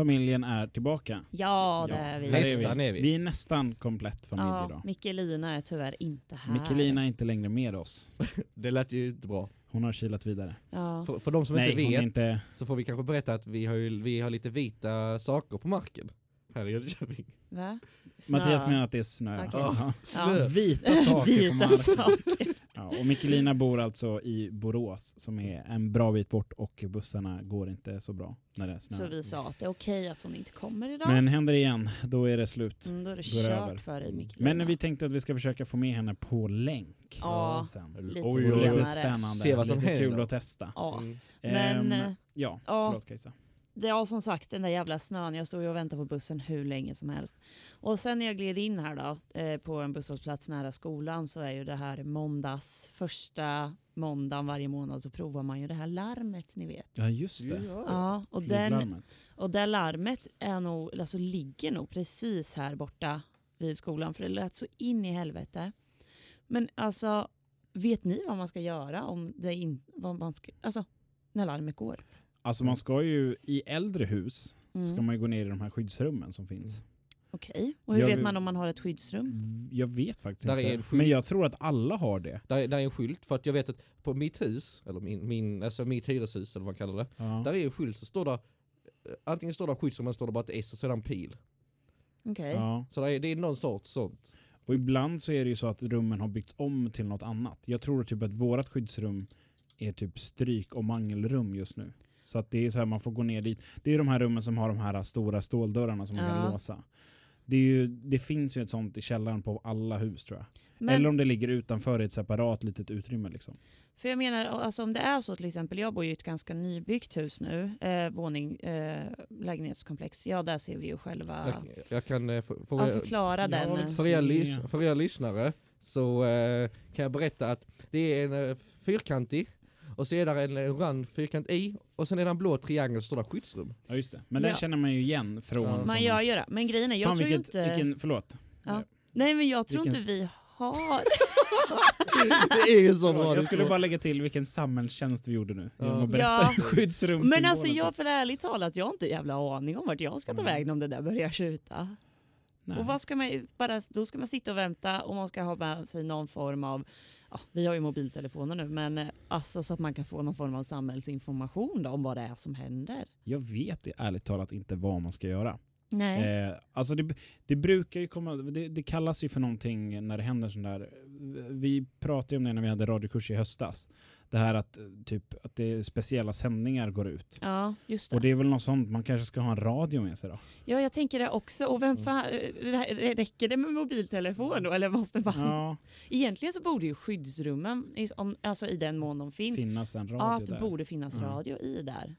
familjen är tillbaka. Ja, det är vi. Nästan är vi. Vi är nästan komplett familj Ja, idag. Mikkelina är tyvärr inte här. Mikkelina är inte längre med oss. Det lät ju inte bra. Hon har kilat vidare. Ja. För, för de som Nej, inte vet inte... så får vi kanske berätta att vi har, ju, vi har lite vita saker på marken. Här i Jönköping. Va? Snö. Mattias menar att det är snö. Okej. Ja. Snö. Vita saker på Vita marken. saker. Ja, och Mikkelina bor alltså i Borås som är en bra bit bort och bussarna går inte så bra när det är snö. Så vi sa att det är okej att hon inte kommer idag. Men händer det igen, då är det slut. mm, då är det då kört över. för dig Mikkelina. Men vi tänkte att vi ska försöka få med henne på länk. Ja, sen. lite Oj, Det oj, lite spännande, Se vad som lite kul händer. att testa. Ja. Mm. Men, Ehm, eh, ja, ja. förlåt Kajsa. Det är som sagt den där jävla snön. Jag stod ju och väntade på bussen hur länge som helst. Och sen när jag gled in här då, eh, på en busshållplats nära skolan så är ju det här måndags, första måndagen varje månad så provar man ju det här larmet ni vet. Ja just det. Ja, och, den, och det larmet är nog, alltså ligger nog precis här borta vid skolan för det lät så in i helvete. Men alltså, vet ni vad man ska göra om det in, vad man ska, alltså när larmet går? Alltså man ska ju, i äldre hus Mm. ska man ju gå ner i de här skyddsrummen som finns. Okej, och hur Jag vet man om man har ett skyddsrum? Jag vet faktiskt Där inte. Men jag tror att alla har det. Där, är- där är en skylt, för att jag vet att på mitt hus, eller min, min, alltså mitt hyreshus eller vad man kallar det. Ja. Där är en skylt så står det, eh, antingen står det skyddsrum eller står det bara ett S och sedan en pil. Okej. Ja. Så det är, det är någon sorts sånt. Och ibland så är det ju så att rummen har byggts om till något annat. Jag tror typ att vårat skyddsrum är typ stryk och mangelrum just nu. Så att det är så här, man får gå ner dit. Det är de här rummen som har de här stora ståldörrarna som man Ja. kan låsa. Det, är ju, det finns ju ett sånt i källaren på alla hus tror jag. Men, Eller om det ligger utanför i ett separat litet utrymme liksom. för jag menar, alltså om det är så till exempel, jag bor ju i ett ganska nybyggt hus nu, eh, våning, eh, lägenhetskomplex. Ja, där ser vi ju själva. Jag, jag kan, eh, för, för, Ja, förklara Ja, den. för, er, för er lyssnare så eh, kan jag berätta att det är en eh, fyrkantig och så är det en rund fyrkant i och sen är det en blå triangel så står det skyddsrum. Ja just det. Men Ja. den känner man ju igen från... Ja. Man gör ju det. Men grejen är, jag Fan tror vilket, inte... vilken, förlåt. Ja. Nej men jag tror vilken inte vi har... det är ju så bra. Jag skulle bara lägga till vilken samhällstjänst vi gjorde nu. Ja. skyddsrum. Men alltså jag för ärligt talat, jag har inte jävla aning om vart jag ska ta Nej. vägen om det där börjar skjuta. Och vad ska man, bara, då ska man sitta och vänta och man ska ha med sig någon form av, ja, vi har ju mobiltelefoner nu, men eh, alltså så att man kan få någon form av samhällsinformation då, om vad det är som händer. Jag vet ärligt talat inte vad man ska göra. Nej. Eh, alltså det, det brukar ju komma, det, det kallas ju för någonting när det händer sån där, vi pratade om det när vi hade radiokurs i höstas. Det här att, eh, typ, att det speciella sändningar går ut. Ja, just det. Och det är väl något sånt, man kanske ska ha en radio med sig då? Ja, jag tänker det också. Och Mm. vem fan, eh, räcker det med mobiltelefon då? Eller måste man... Ja, Egentligen så borde ju skyddsrummen, i- om, alltså i den mån de finns, finnas en radio ja, att det där. borde finnas Mm. radio i där.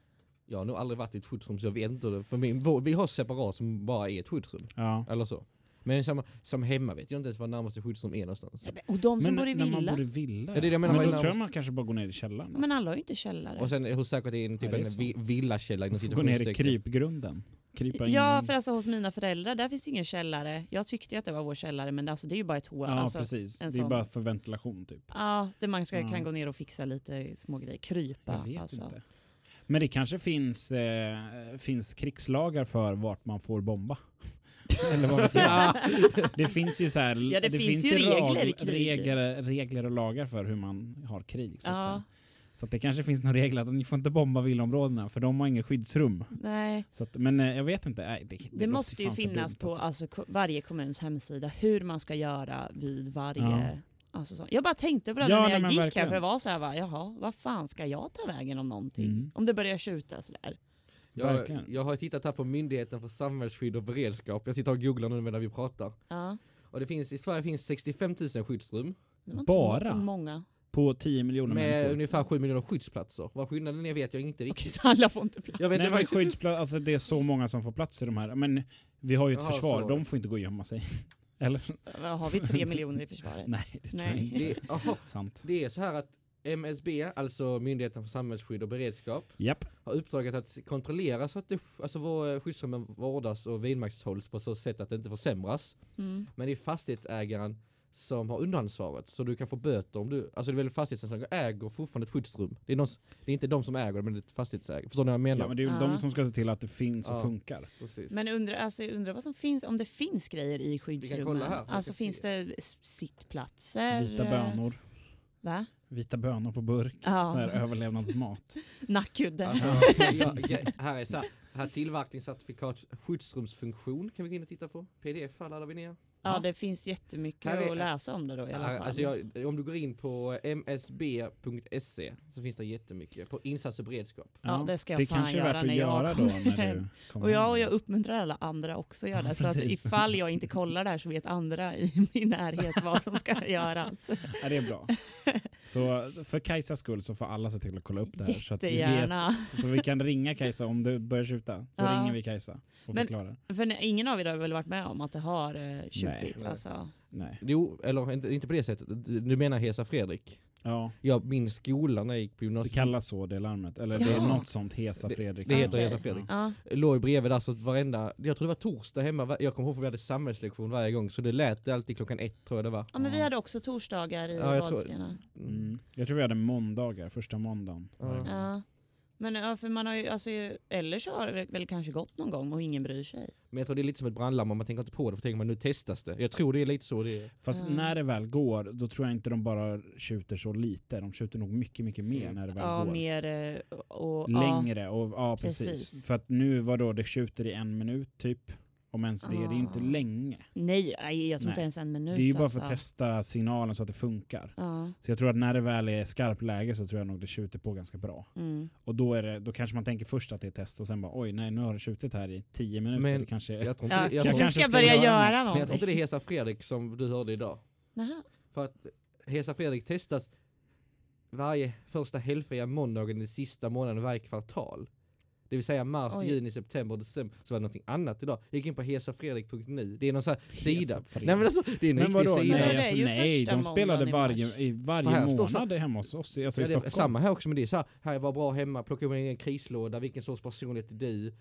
Jag har nog aldrig varit i ett skyddsrum så jag vet inte. För min, vår, vi har separat som bara är ett skyddsrum. Ja. Eller så. Men som, som hemma vet jag inte ens var närmaste skyddsrum är någonstans. Och de som Men bor i när man villa, bor i villa? Ja, det är det jag menar, men då tror jag närmast? man kanske bara går ner i källaren. men alla har ju inte källare. Och sen hur säkert det är en, typ Ja, det är en vi, villakälla inom Man får gå ner i krypgrunden. Krypa in Ja, för alltså hos mina föräldrar, där finns ingen källare. Jag tyckte att det var vår källare, men alltså, det är ju bara ett hål. Ja, alltså, precis. en Det är sån- bara för ventilation typ. Ja, där man ska, Ja. kan gå ner och fixa lite små grejer. Krypa. Jag vet alltså. inte. Men det kanske finns, eh, finns krigslagar för vart man får bomba. Eller vad vet jag. Det finns ju så här, Ja, det finns ju regler i krig. regler, regler och lagar för hur man har krig. Så, att, Ja, säga. så att det kanske finns några regler att ni får inte bomba villaområdena för de har inget skyddsrum. nej. Så att, men eh, jag vet inte. Nej, det, det, Det, måste ju finnas på alltså. alltså, varje kommuns hemsida hur man ska göra vid varje... Ja. Alltså så. Jag bara tänkte på det Ja, när jag gick här, verkligen. för det var så här, va, jaha, vad fan ska jag ta vägen om någonting? Mm. Om det börjar skjuta sådär. Jag, jag har tittat här på Myndigheten för samhällsskydd och beredskap. Jag sitter och googlar nu medan vi pratar. Ja. Och det finns, i Sverige finns 65 000 skyddsrum Bara? många. På 10 miljoner med människor. ungefär 7 miljoner skyddsplatser. Vad skillnaden är vet jag inte Okej, riktigt. så alla får inte plats. Jag vet Nej, men skyddsplats, alltså det är så många som får plats i de här. Men vi har ju ett Jaha, försvar, så. de får inte gå och gömma sig. Eller? Har vi tre miljoner i försvaret? Nej, det Nej. det, aha, Sant. det är så här att MSB, alltså Myndigheten för samhällsskydd och beredskap, Japp. har uppdraget att kontrollera så att det, alltså vår skyddsrummen vårdas och vidmakthålls på så sätt att det inte försämras. Mm. Men det är fastighetsägaren som har underhållsansvaret. Så du kan få böter om du, alltså det är väl fastighetsägare äger fortfarande ett skyddsrum. Det är, någon, det är inte de som äger det men det är ett fastighetsägare. Förstår ni vad jag menar? Ja, men det är ju Ja. de som ska se till att det finns och Ja. funkar. Precis. Men undrar, alltså, jag undrar vad som finns, om det finns grejer i kolla skyddsrummen. här, Alltså finns se. det sittplatser? Vita eh, bönor. Va? Vita bönor på burk. Ja. Här överlevnadsmat. Nackkudde. Alltså, ja, ja, här är så här, här tillverkningscertifikat skyddsrumsfunktion kan vi gå in och titta på. PDF här laddar vi ner. Ja, det finns jättemycket är- att läsa om det då i alla fall. alltså jag, om du går in på msb.se så finns det jättemycket på insats och beredskap. Ja, det ska jag det fan kanske är göra värt att när jag göra då kommer när du kommer och jag, och jag uppmuntrar alla andra också att göra Ja, det. Så att ifall jag inte kollar där så vet andra i min närhet vad som ska göras. Ja, det är bra. Så för Kajsas skull så får alla se till att kolla upp det här. Så, att vi vet, Jättegärna. så vi kan ringa Kajsa om du börjar skjuta. Så Ja. ringer vi Kajsa och Men- förklarar. För ingen av er har väl varit med om att det har eh, tjutit? Nej. Alltså. Nej. Jo, eller inte, inte på det sättet. Du menar Hesa Fredrik? Ja, Ja, min skola när jag gick på det gymnasiet. kallas så det larmet. Eller det är Ja. något sånt Hesa Fredrik. det heter Okej. Hesa Fredrik. Ja. låg bredvid där så att varenda, jag tror det var torsdag hemma, jag kommer ihåg för vi hade samhällslektion varje gång så det lät alltid klockan ett tror jag det var. ja, men vi Ja. hade också torsdagar i Ja, jag tror-. Mm. Jag tror vi hade måndagar, första måndagen. Ja. Men ja, för man har ju, alltså, ju- eller så har det väl kanske gått någon gång och ingen bryr sig. Men jag tror det är lite som ett brandlarm, man tänker inte på det för tänker man nu testas det. Jag tror det är lite så det är. Fast Ja. när det väl går, då tror jag inte de bara skjuter så lite. De skjuter nog mycket, mycket mer när det väl Ja, går. mer eh, och... Längre och ja precis. Precis. För att nu var då det skjuter i en minut typ. Om ens det, det är inte Ah. länge. Nej, jag tror inte ens en minut. Det är ju bara alltså. för att testa signalen så att det funkar. Ja. Så jag tror att när det väl är skarpt läge så tror jag nog det skjuter på ganska bra. Mm. Och då, är det, då kanske man tänker först att det är test och sen bara oj nej nu har det skjutit här i tio minuter. Men det kanske. Jag tror inte, Ja, det, jag kanske ska ska börja göra göra men jag tror inte det är någonting. Hesa Fredrik som du hörde idag. Jaha. För att Hesa Fredrik testas varje första helgfria måndagen i sista månaden varje kvartal. Det vill säga mars, Oj. juni, september, december. Så var det någonting annat idag. Jag gick in på hesafredrik.nu. Det är någon sån här sida. Nej men alltså, det är en Men riktig vadå? sida. Nej, alltså, nej de spelade varje, i varje här månad hemma hos oss, alltså Ja, i det är Stockholm. samma här också men det är så här, här var bra hemma, plocka upp en krislåda, vilken sorts personlighet är du?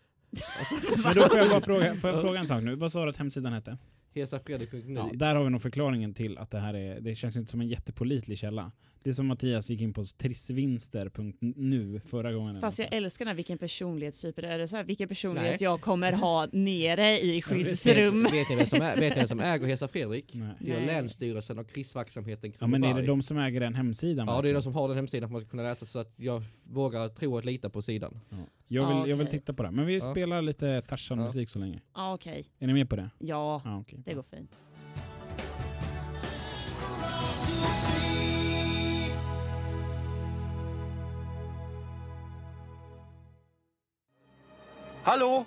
Men då får jag bara fråga, får jag fråga en sak nu? Vad sa du att hemsidan hette? Hesafredrik.nu. Ja, där har vi nog förklaringen till att det här är, det känns inte som en jättepolitlig källa. Det är som Mattias gick in på trissvinster.nu förra gången. Fast jag älskar den här, vilken personlighetstyp är det? Är det så här, vilken personlighet Nej. jag kommer ha nere i skyddsrum? Vet ni vem som, är, vet ni vem som äger Hesa Fredrik? Nej. Det är. Länsstyrelsen och krisverksamheten Ja men är det de som äger den hemsidan? Ja det är de som har den hemsidan att man ska kunna läsa så att jag vågar tro och lita på sidan. Ja. Jag, vill, Ja, jag vill titta på det. Men vi Ja. spelar lite Tarzan-musik så länge. Ja okej, Är ni med på det? ja Ja, okej. det går fint. Hallå?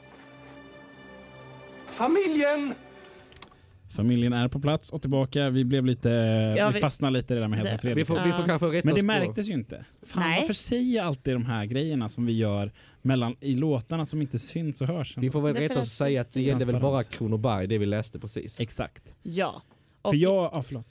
Familjen! Familjen är på plats och tillbaka. Vi blev lite, Ja, vi vi- fastnade lite i det där med Hälsa Det- Vi Fredrik. får, vi får kanske rätta Men det märktes ju inte. Fan Nej. varför säger jag alltid de här grejerna som vi gör mellan, i låtarna som inte syns och hörs? Vi får väl rätta oss och att- säga att det gällde väl bara. Kronoberg, det vi läste precis. Exakt. Ja. Och För jag, ja förlåt.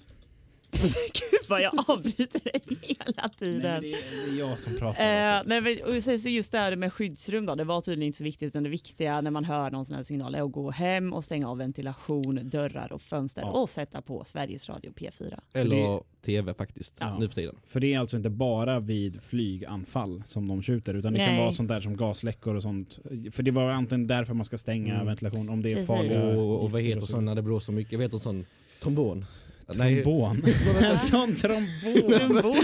gud vad jag avbryter dig hela tiden. Nej, det, är, det är jag som pratar. Eh, nej, men, och sen så just det här med skyddsrum då, det var tydligen inte så viktigt utan det viktiga när man hör någon sån här signal är att gå hem och stänga av ventilation, dörrar och fönster Ja. och sätta på Sveriges Radio P4. Eller TV faktiskt, Ja. nu för tiden. För det är alltså inte bara vid flyganfall som de skjuter utan det kan Nej. vara sånt där som gasläckor och sånt. För det var antingen därför man ska stänga Mm. ventilation om det är Precis. farliga Och, och vad heter så sån när det blåser mycket? Vad heter sån trombon? Trombon. En sån trombon. Trombon.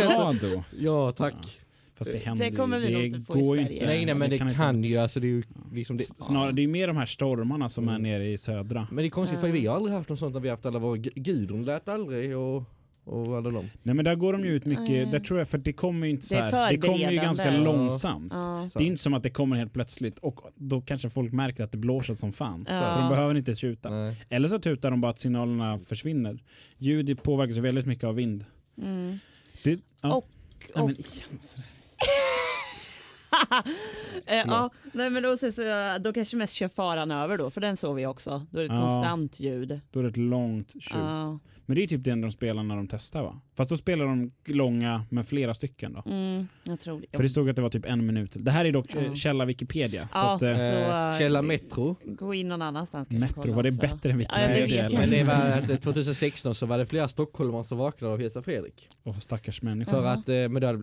Ja då. Ja tack. Fast det händer Det kommer ju. vi nog inte få i går ju Sverige. inte. Nej nej men det, inte- kan ju, alltså det är ju liksom det. Snarare, det är mer de här stormarna som är Mm. nere i södra. Men det är konstigt för vi har aldrig haft något sånt när vi har haft alla våra Gu- Gudrun lät aldrig och, och alla de. Nej men där går de ju ut mycket, Nej. där tror jag för det kommer ju inte så Det är här, det kommer ju ganska Ja. långsamt. Ja. Det är inte som att det kommer helt plötsligt och då kanske folk märker att det blåser som fan. Ja. Så de behöver inte tjuta. Nej. Eller så tutar de bara att signalerna försvinner. Ljud påverkas väldigt mycket av vind. Mm. Det, ja. Och- Nej, och- men igen. Eh, ja, nej, men då, så, så, då kanske mest kör faran över då, för den såg vi också. Då är det ett Ja. konstant ljud. Då är det ett långt tjut. Ja, Men det är typ det enda de spelar när de testar va? Fast då spelar de långa med flera stycken då. mm, jag tror det. För det stod att det var typ en minut. Det här är dock Ja. ja. källa Wikipedia. Så Ja. att, eh, Så, Eh, eh, Källa Metro. Gå in någon annanstans. Metro, var det också. bättre än Ja, det Wikipedia? vet jag Men det var att 2016 så var det flera stockholmare som vaknade av Hesa Fredrik. Åh, stackars människor. För att, eh, men det hade,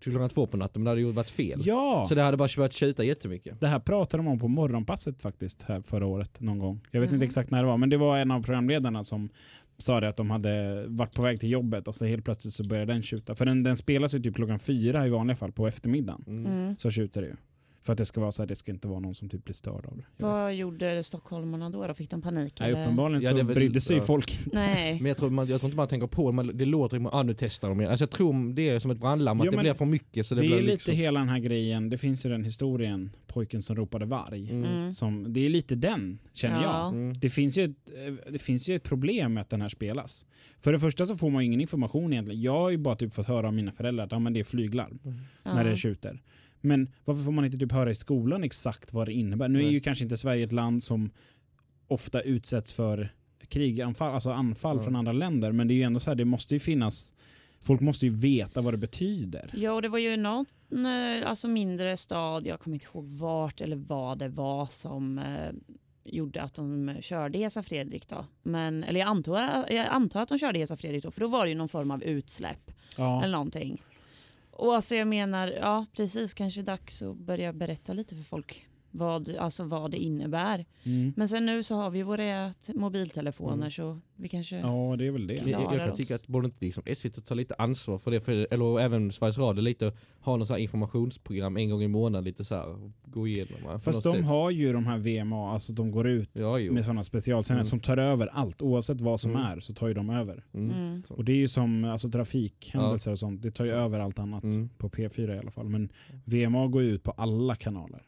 klockan två på natten, men det hade ju varit fel. Ja! Så det hade bara börjat tjuta jättemycket. Det här pratade de om på morgonpasset faktiskt här förra året någon gång. Jag vet Mhm. inte exakt när det var, men det var en av programledarna som sa det att de hade varit på väg till jobbet och så helt plötsligt så började den tjuta. För den, den spelas ju typ klockan fyra i vanliga fall på eftermiddagen. Mm. Mm. Så tjuter det ju. För att det ska vara så här, det ska inte vara någon som typ blir störd av det. Vad gjorde stockholmarna då? då? Fick de panik? Nej, eller? uppenbarligen Ja, så väl- brydde sig ja. folk inte. Nej. Men jag tror, man, jag tror inte man tänker på det, men det låter ju, ah, nu testar de igen. Alltså jag tror det är som ett brandlarm, att det blir för mycket så det, Det, blir är lite liksom... hela den här grejen, det finns ju den historien, pojken som ropade varg. Mm. Mm. Som, det är lite den, känner Ja. jag. Mm. Det finns, ju ett, eh, det finns ju ett problem med att den här spelas. För det första så får man ingen information egentligen. Jag har ju bara typ fått höra av mina föräldrar att ja, men det är flyglarm Ja. när det tjuter. Men varför får man inte typ höra i skolan exakt vad det innebär? Nu är Nej. ju kanske inte Sverige ett land som ofta utsätts för kriganfall, alltså anfall Ja. från andra länder. Men det är ju ändå så här, det måste ju finnas, folk måste ju veta vad det betyder. Ja, och det var ju någon eh, alltså mindre stad, jag kommer inte ihåg vart eller vad det var som eh, gjorde att de körde Hesa Fredrik då. Men, eller jag antar, jag antar att de körde Hesa Fredrik då, för då var det ju någon form av utsläpp Ja. eller någonting. Och alltså jag menar, ja precis, kanske dags att börja berätta lite för folk vad, alltså vad det innebär. Mm. Men sen nu så har vi våra mobiltelefoner Mm. så vi kanske... ja, det är väl det. Jag, jag kan oss. tycka att borde inte liksom SVT ta lite ansvar för det, för, eller även Sveriges Radio lite, ha något så här informationsprogram en gång i månaden lite så här, gå igenom. Fast de sätt. har ju de här VMA, alltså de går ut Ja, med sådana specialsändningar Mm. som tar över allt. Oavsett vad som Mm. är så tar ju de över. Mm. Mm. Och det är ju som alltså, trafikhändelser och sånt. Det tar ju Så. över allt annat. Mm. På P4 i alla fall. Men VMA går ju ut på alla kanaler.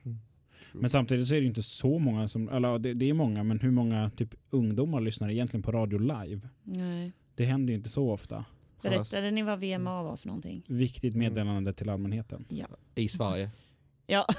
Mm. Men samtidigt så är det inte så många som, eller det, det är många, men hur många typ ungdomar lyssnar egentligen på radio live? Nej. Det händer ju inte så ofta. Berättade ni vad VMA var för någonting? Viktigt Mm. meddelande till allmänheten. Ja. I Sverige. Ja.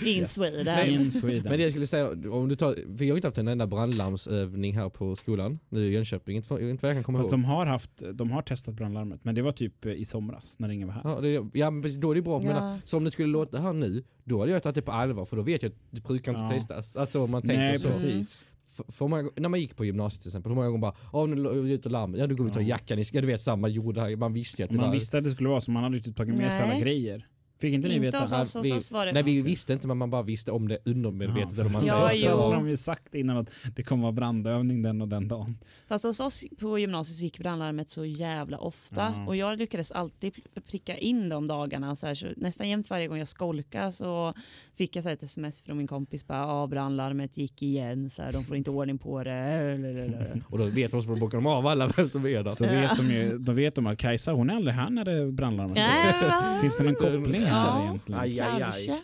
In Yes. Sweden. In Sweden. Men det jag skulle säga, om du tar, vi har inte haft en enda brandlarmsövning här på skolan, nu i Jönköping, inte, för, inte vad jag kan komma Fast ihåg. de har, haft, de har testat brandlarmet, men det var typ eh, i somras när ingen var här. Ja, det, ja men då är det bra, men Ja. så om det skulle låta här nu, då hade jag tagit det på allvar för då vet jag att det brukar inte Ja. testas. Alltså om man tänker Nej, så. precis. För, många, när man gick på gymnasiet till exempel, hur många gånger bara Åh nu är ute larm, ja då går vi och tar Ja. jackan i ja, du vet samma gjorde här, man visste ju att det Man var visste att det skulle vara så, man hade ju typ tagit med sig alla grejer. Fick inte ni veta? hos oss, hos vi- oss var det... Nej vi visste inte men man bara visste om det undermedvetet Ja, man Ja, så, hade de ju sagt innan att det kommer vara brandövning den och den dagen. Fast hos oss på gymnasiet så gick brandlarmet så jävla ofta. Ja. Och jag lyckades alltid pricka in de dagarna. Så här, så nästan jämt varje gång jag skolkade så fick jag så här, ett sms från min kompis. Bara, ah, brandlarmet gick igen, så här, de får inte ordning på det. Och då vet de så bockar de av alla vem som är där. Så vet de ju, då vet de att Kajsa hon är aldrig här när det brandlarmet går. Ja. Finns det någon koppling här Ja. egentligen? Aj, aj, aj. Kanske.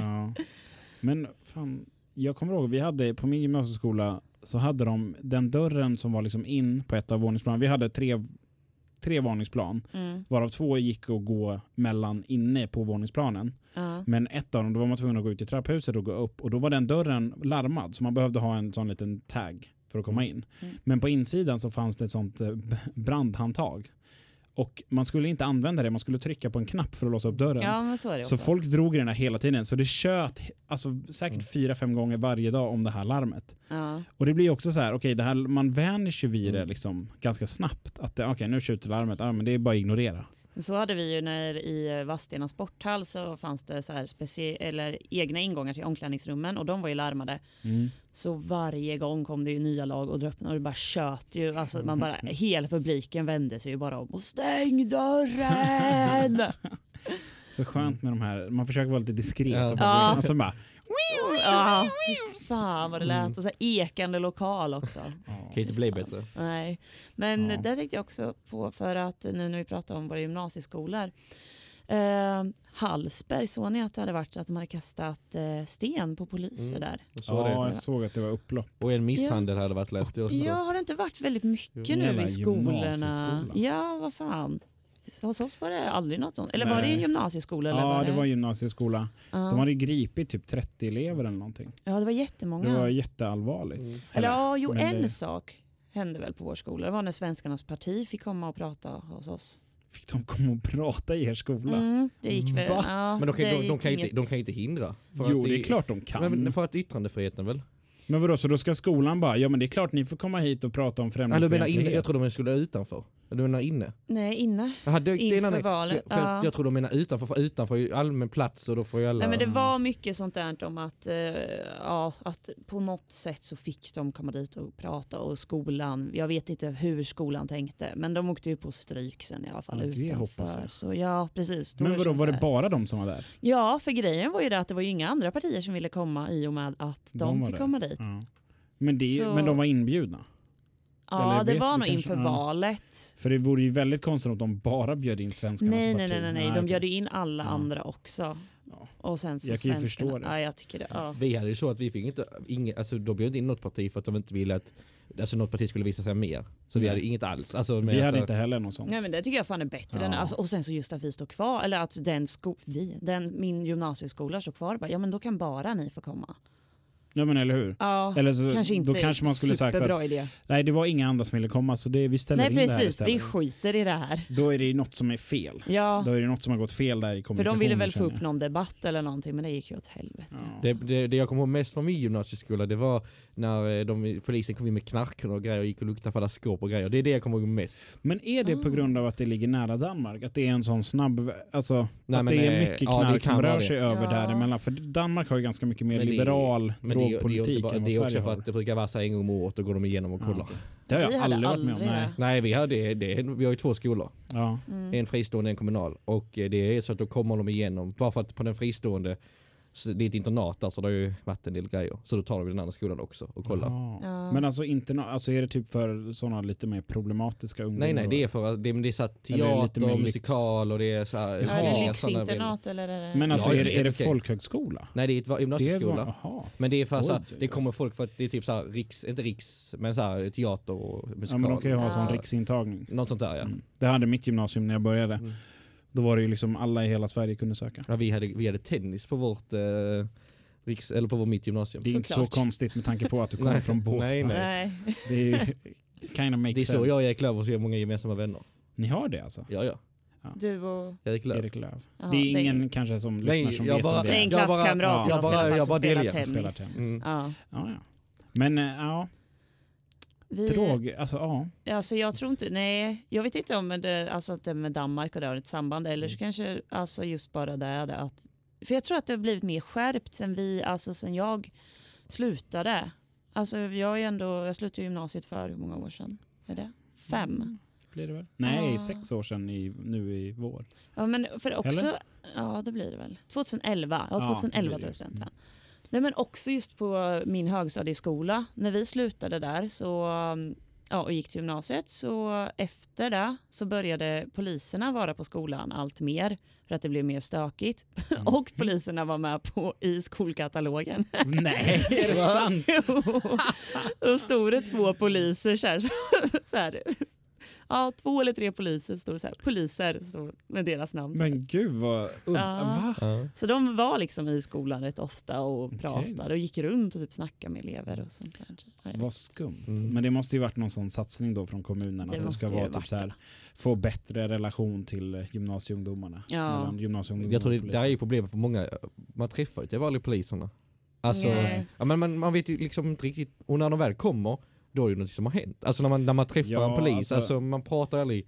Ja. Men fan, jag kommer ihåg, vi hade på min gymnasieskola så hade de den dörren som var liksom in på ett av våningsplanen. Vi hade tre, tre våningsplan, Mm. varav två gick att gå mellan inne på våningsplanen. Ja. Men ett av dem, då var man tvungen att gå ut i trapphuset och gå upp. Och då var den dörren larmad, så man behövde ha en sån liten tag för att komma in. Mm. Men på insidan så fanns det ett sånt eh, brandhandtag. Och man skulle inte använda det, man skulle trycka på en knapp för att låsa upp dörren. ja, men så är det Så folk drog i den här hela tiden. Så det tjöt alltså, säkert Mm. fyra, fem gånger varje dag om det här larmet. Ja. Och det blir också så här, okej, det här, man vänjer ju vid det Mm. liksom ganska snabbt. Att det- okej, nu tjuter larmet, ja, men det är bara att ignorera. Så hade vi ju när i eh, Vadstena sporthall så fanns det så här specie- eller egna ingångar till omklädningsrummen och de var ju larmade. Mm. Så varje gång kom det ju nya lag och öppnade och det bara tjöt ju. Alltså man bara, hela publiken vände sig ju bara om och stäng dörren! Så skönt med de här, man försöker vara lite diskret. Ja. Och bara, Ja. och så bara, Ja, fy fan vad det lät. Mm. Och så här ekande lokal också. ja. Kan inte bli bättre. Nej, men Ja. det tänkte jag också på för att nu när vi pratar om våra gymnasieskolor. Eh, Hallsberg, såg ni att det hade varit att de hade kastat eh, sten på poliser Mm. där? Jag såg ja, jag såg att det var upplopp. Och en misshandel hade varit läst också. Ja, har det inte varit väldigt mycket Jo, nu i skolorna? Ja, vad fan. Hos oss var det aldrig något sånt. Eller var det Nej. en gymnasieskola? Eller Ja, var det var gymnasieskola. ja. De hade gripit typ 30 elever eller någonting. ja, det var jättemånga. Det var jätteallvarligt. Mm. Eller ja, jo, men en det- sak hände väl på vår skola. Det var när Svenskarnas parti fick komma och prata hos oss. Fick de komma och prata i er skola? Mm, det gick väl. Ja, Men de kan, det de, de, kan inte, de kan inte hindra. För Jo, att det är klart de kan. Men, Men, för att yttrandefriheten väl? vadå, så då ska skolan bara, ja men det är klart ni får komma hit och prata om Nej, främlingsfientlighet. jag tror de skulle utanför. Du menar inne? Nej, inne. Jaha, det, det är en Inför annan, valet, för, för ja. Jag tror de menar utanför, för utanför är allmän plats och då får ju alla... Nej, men det var mycket sånt där om att, eh, ja, att på något sätt så fick de komma dit och prata och skolan, jag vet inte hur skolan tänkte, men de åkte ju på stryk sen i alla fall Ja, det utanför. hoppas jag. Så ja, precis. Då Men vadå, var det bara de som var där? Ja, för grejen var ju det att det var ju inga andra partier som ville komma i och med att de, De fick där. komma dit. Ja. Men, det, Så- men de var inbjudna? Ja, Eller det vet var nog inför valet. För det vore ju väldigt konstigt om de bara bjöd in svenskarnas Nej, nej, nej, nej, nej. de bjöd in alla andra också. Ja. Och sen så Jag kan ju svenskarna. förstå det. Ja, jag tycker det. Ja. Vi hade ju så att vi fick inte, inget, alltså de bjöd in något parti för att de inte ville att alltså något parti skulle visa sig mer. Så vi hade inget alls. Alltså, Vi hade alltså, inte heller något sånt. Nej men det tycker jag fan är bättre. Än, alltså, och sen så just att vi står kvar, eller att den, sko- vi, den min gymnasieskola står kvar. Bara, ja men då kan bara ni få komma. Ja men eller hur? Ja, Eller så, kanske inte då kanske man skulle sagt att idé. nej det var inga andra som ville komma så det, vi ställer Nej in det här precis, vi istället. skiter i det här. Då är det ju något som är fel. Ja, Då är det något som har gått fel där i för kommunikationen. de ville väl få upp någon debatt eller någonting men det gick ju åt helvete. Ja. det, det, det jag kommer ihåg mest från min gymnasieskola det var när eh, de, polisen kom in med knark och grejer och gick och luktade på alla skåp och grejer. Det är det jag kommer ihåg mest. Men är det på Ah. grund av att det ligger nära Danmark? Att det är en sån snabb, alltså Nej, att men, det är eh, mycket ja, det knark kan som rör det. sig över Ja. däremellan? För Danmark har ju ganska mycket mer Men det liberal Men det, är- det är drogpolitik bara, än vad det är också Sverige för har. att det brukar vara så en gång om året och går de igenom och Ja, kollar. okej. Det har jag aldrig varit med om. Nej. det. Nej vi hade, det, vi har ju två skolor. Ja. Mm. En fristående och en kommunal. Och eh, det är så att då kommer de igenom, bara för att på den fristående, så det är ett internat där så det har ju varit en del grejer. Så då tar de den andra skolan också och kollar. Jaha. Ja. Men alltså, inte no alltså är det typ för sådana lite mer problematiska ungdomar? Nej nej, det är för att det, det är så här det teater, lyx? musikal och det är så här. Ja, är det lyxinternat eller? Det... Men alltså Ja, är, det- är det folkhögskola? Nej det är ett Det gymnasieskola. va- Jaha. Men det är för så här, Oj, oj, det kommer folk för att det är typ så här riks, inte riks, men så här teater och Ja, musikal. men de kan ju ha Ja. sån riksintagning. Något sånt där ja. Mm. Det hade mitt gymnasium när jag började. Mm. Då var det ju liksom alla i hela Sverige kunde söka. ja vi, hade, vi hade tennis på vårt, eh, riks, eller på vår, mitt gymnasium. Det är inte så konstigt med tanke på att du kommer Nej, från Båstad. nej, nej. Det är kind of makes Det är så sense. jag och Erik Löf har så många gemensamma vänner. Ni har det alltså? Ja ja, Du och... Erik Löf. Erik Löv. Jaha, det är det är- ingen kanske som Nej, lyssnar som jag vet bara- om det Det är en Jag bara- klasskamrat ja, till oss i bara- alla fall jag bara spelar delger. Som spelar tennis. tennis. Mm. Ja. Ja, ja. Men eh, ja, Vi, drog, alltså ja. Alltså jag tror inte, nej, jag vet inte om det, alltså att det med Danmark och det har ett samband eller så kanske alltså just bara det är det att, för jag tror att det har blivit mer skärpt sen vi, alltså sen jag slutade. Alltså jag är ändå, jag slutade gymnasiet för hur många år sedan? Är det? Fem? Blir det väl? Nej, Ja. sex år sedan i, nu i vår. Ja men för också, Eller? ja det blir det väl. 2011, ja Ja, 2011 det blir tog jag studenten. Nej men också just på min högstadieskola, när vi slutade där så, ja och gick till gymnasiet så efter det så började poliserna vara på skolan allt mer för att det blev mer stökigt. Mm. Och poliserna var med på i skolkatalogen. Nej, är det sant? Då stod det två poliser så här, så här. Ja, två eller tre poliser stod så här. Poliser stod med deras namn. Men gud vad udda. Ja. Va? Så de var liksom i skolan rätt ofta och pratade och gick runt och typ snackade med elever och sånt där. Ja. Vad skumt. Mm. Men det måste ju varit någon sån satsning då från kommunen Det att det ska vara varit typ så här, få bättre relation till gymnasieungdomarna. Ja. Gymnasieungdomarna Jag tror det där är ju problemet för många, man träffar ju inte aldrig poliserna. Alltså, ja, men man, man vet ju liksom inte riktigt, och när de väl kommer, då är det något som har hänt. Alltså när man, när man träffar Ja, en polis, alltså- alltså, man pratar aldrig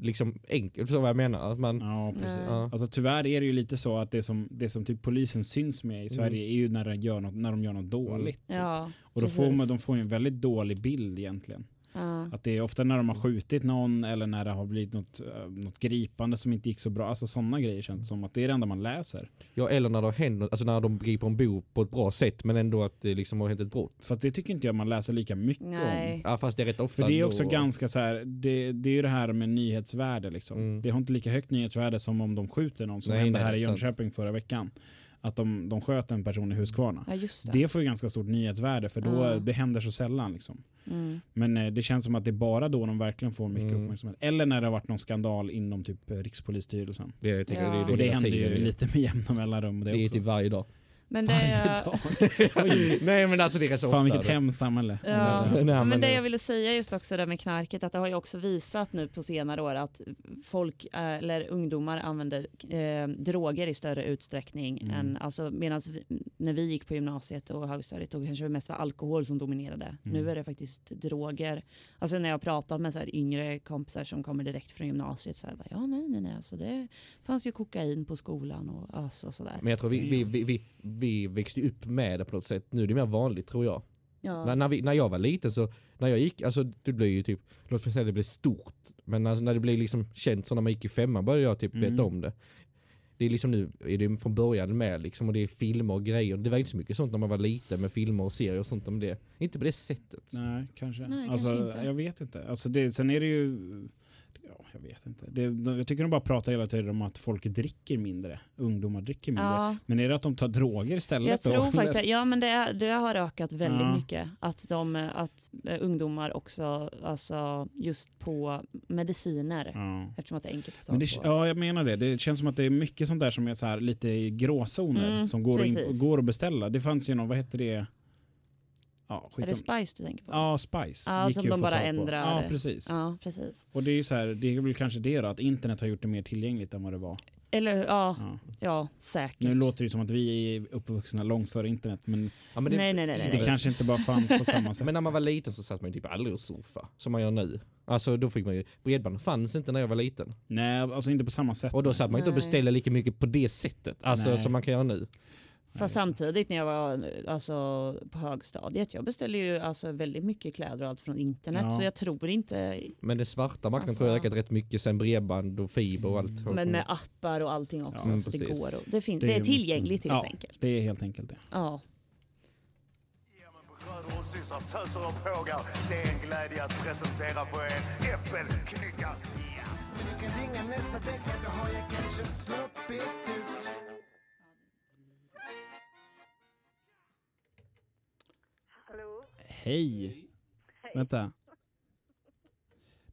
liksom enkelt, du vad jag menar? Att man, Ja, precis. Ja. Alltså tyvärr är det ju lite så att det som, det som typ polisen syns med i Sverige är ju när de gör något, när de gör något dåligt. typ. Ja, och då får precis. man, de får ju en väldigt dålig bild egentligen. Ja. Att det är ofta när de har skjutit någon eller när det har blivit något, eh, något gripande som inte gick så bra. Alltså sådana grejer känns som att det är det enda man läser. ja, eller när det har hänt något, alltså när de griper en bo på ett bra sätt men ändå att det liksom har hänt ett brott. För att det tycker inte jag man läser lika mycket om. Nej. Ja fast det är rätt ofta För det är också ändå- ganska så här, det, det är ju det här med nyhetsvärde liksom. Mm. Det har inte lika högt nyhetsvärde som om de skjuter någon som Nej, hände nej, här i sant. Jönköping förra veckan. Att de, de sköt en person i Huskvarna. Ja, just det. Det får ju ganska stort nyhetsvärde för då, Ja. det händer så sällan. Liksom. Mm. Men eh, det känns som att det är bara då de verkligen får mycket Mm. uppmärksamhet. Eller när det har varit någon skandal inom typ eh, Rikspolisstyrelsen. Det, jag tänker, Ja. det, det, och det händer ju lite med jämna mellanrum. Det, Det är också. typ varje dag. Men det, dag. Nej men alltså det är så Fan ofta. vilket hemskt samhälle. Ja. Nej, men, men det jag ville säga just också där med knarket, att det har ju också visat nu på senare år att folk, eh, eller ungdomar använder eh, droger i större utsträckning Mm. än, alltså medan när vi gick på gymnasiet och högstadiet då kanske det mest var alkohol som dominerade. Nu Mm. är det faktiskt droger. Alltså när jag pratar med så här yngre kompisar som kommer direkt från gymnasiet så är det bara, ja nej nej nej, alltså det fanns ju kokain på skolan och alltså sådär. Men jag tror vi, vi, vi, vi, vi växte upp med det på något sätt. Nu är det mer vanligt tror jag. Ja. När, när, vi, när jag var liten så, när jag gick, alltså det blev ju typ, låt mig säga det blev stort. Men alltså, när det blev liksom känt så när man gick i femman började jag typ Mm. veta om det. Det är liksom nu, är det från början med liksom och det är filmer och grejer. Det var inte så mycket sånt när man var liten med filmer och serier och sånt om det. Inte på det sättet. Nej, kanske. Nej, alltså, kanske inte. Jag vet inte. Alltså, det, sen är det ju... Ja, jag vet inte. Det, jag tycker de bara pratar hela tiden om att folk dricker mindre. Ungdomar dricker mindre. Ja. Men är det att de tar droger istället Jag då? tror Eller? faktiskt, ja men det, är, det har ökat väldigt Ja. mycket. Att, de, att eh, ungdomar också, alltså just på mediciner, Ja. eftersom att det är enkelt att ta Men det, på. ja, jag menar det. Det känns som att det är mycket sånt där som är så här lite i gråzoner Mm, som går, in, går att beställa. Det fanns ju någon, vad hette det? Ja, är det Spice du tänker på? Ja, Spice. Ja, gick som de bara ändrar. Ja, precis. Ja, precis. Och det är ju så här, det är väl kanske det då, att internet har gjort det mer tillgängligt än vad det var. Eller ja, Ja. ja säkert. Nu låter det som att vi är uppvuxna långt före internet, men Ja, men det, nej, nej, nej, det nej. kanske inte bara fanns på samma sätt. Men när man var liten så satt man ju typ aldrig och surfa som man gör nu. Alltså då fick man ju, bredband fanns inte när jag var liten. Nej, alltså inte på samma sätt. Och då satt man inte och beställde lika mycket på det sättet. Alltså Nej. som man kan göra nu. Fast samtidigt när jag var alltså, på högstadiet, jag beställde ju alltså, väldigt mycket kläder och allt från internet. Ja. Så jag tror inte, Men det svarta marknaden Alltså- tror jag ökat rätt mycket sen bredband och fiber och allt. men med appar och allting också. Ja, så det precis. går och, det, fin- Det det, är tillgängligt helt Ja. enkelt. Det är helt enkelt det. Ja. Systrar, töser och pågar. Det är en glädje att presentera på er Äppelknyckar. Ja. Vilken ringa nästa vecka, då har jag kanske sluppit ut Hallå? Hej! Vänta.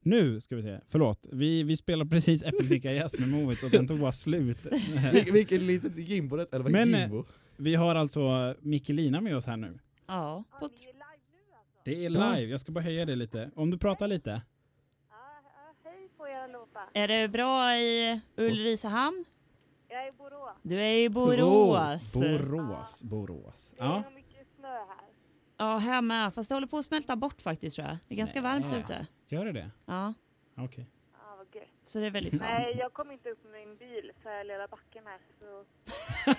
Nu ska vi se. Förlåt. Vi, vi spelar precis Äppelknyckarjazz med Movit och den tog bara slut. Vil- Vilket litet jimbo det eller vad Men, är eh? Vi har alltså Mikkelina med oss här nu. Ja, Ja, på ni är live nu alltså? Det är live. Jag ska bara höja det lite. Om du pratar lite. Ja, hej på er allihopa. Är det bra i Ulricehamn? Jag är i Borås. Du är i Borås. Borås. Borås. Det är Ja. nog mycket snö här. Ja, här med. Fast det håller på att smälta bort faktiskt tror jag. Det är ganska varmt Nej. ute. Gör det det? Ja, Okej. Ja, vad gött. så det är väldigt varmt. Nej, jag kom inte upp med min bil för lilla backen här. Så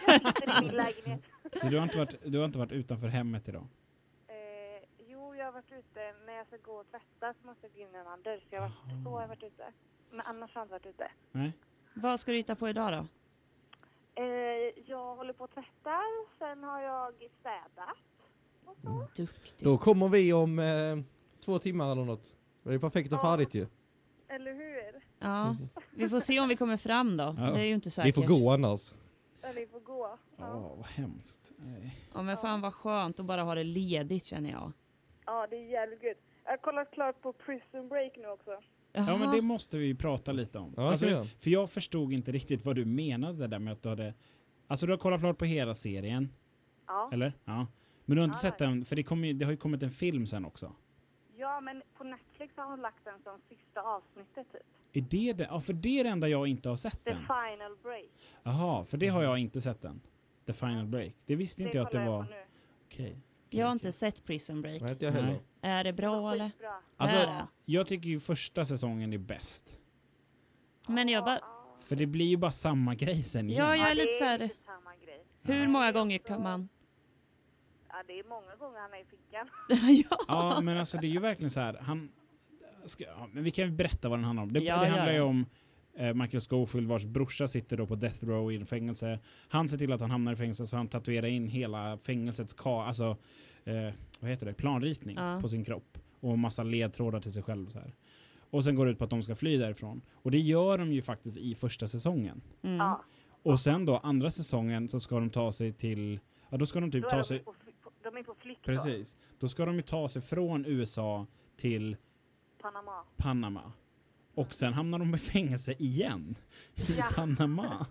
jag sitter i min lägenhet. Så du har, inte varit, du har inte varit utanför hemmet idag? Eh, jo, jag har varit ute. När jag ska gå och tvätta så måste jag gå in i en annan dörr. Så jag har varit, så har jag varit ute. Men annars har jag inte varit ute. Nej? Vad ska du hitta på idag då? Eh, jag håller på att tvätta. Sen har jag städat. Duktig. Då kommer vi om eh, två timmar eller något. Det är perfekt och Ja. färdigt ju. Eller hur? Ja, vi får se om vi kommer fram då. Ja. Det är ju inte Vi säkert. får gå annars. Ja, ni får gå. Ja, Ja. vad hemskt. Nej. Ja, men fan vad skönt att bara ha det ledigt känner jag. ja, det är jävligt gött. Jag har kollat klart på Prison Break nu också. Ja men det måste vi prata lite om. Ja, alltså, för jag förstod inte riktigt vad du menade där med att du hade... Alltså du har kollat klart på hela serien, Ja. eller? Ja. Men du har inte Ja, sett den, för det, kom ju, det har ju kommit en film sen också. Ja, men på Netflix har hon lagt den som sista avsnittet typ. Är det det? Ja, för det är det enda jag inte har sett The den. final break. Jaha, för det har jag inte sett den. The Final Break. Det visste inte jag att det var. på nu. Okej. Jag har inte sett Prison Break. Nej, inte jag heller. Nej. Är det bra eller? Skitbra. Alltså, det? jag tycker ju första säsongen är bäst. Men jag bara, För det blir ju bara samma grej sen igen. Ja, jag är det lite så här- lite samma grej. hur många gånger kan man? Ja, det är många gånger han är i fickan. ja. Ja, men alltså det är ju verkligen så här. Han, ska, ja, men vi kan ju berätta vad den handlar om. Det, Ja, det handlar ju om eh, Michael Schofield vars brorsa sitter då på death row i en fängelse. Han ser till att han hamnar i fängelse så han tatuerar in hela fängelsets ka, alltså, eh, vad heter det, planritning Ja. på sin kropp. Och massa ledtrådar till sig själv så här. Och sen går det ut på att de ska fly därifrån. Och det gör de ju faktiskt i första säsongen. Mm. Ja. Och sen då andra säsongen så ska de ta sig till, ja då ska de typ ta de, sig, på, de är på flykt då. precis, då ska de ju ta sig från USA till Panama. Panama. Och sen hamnar de i fängelse igen i Ja. Panama.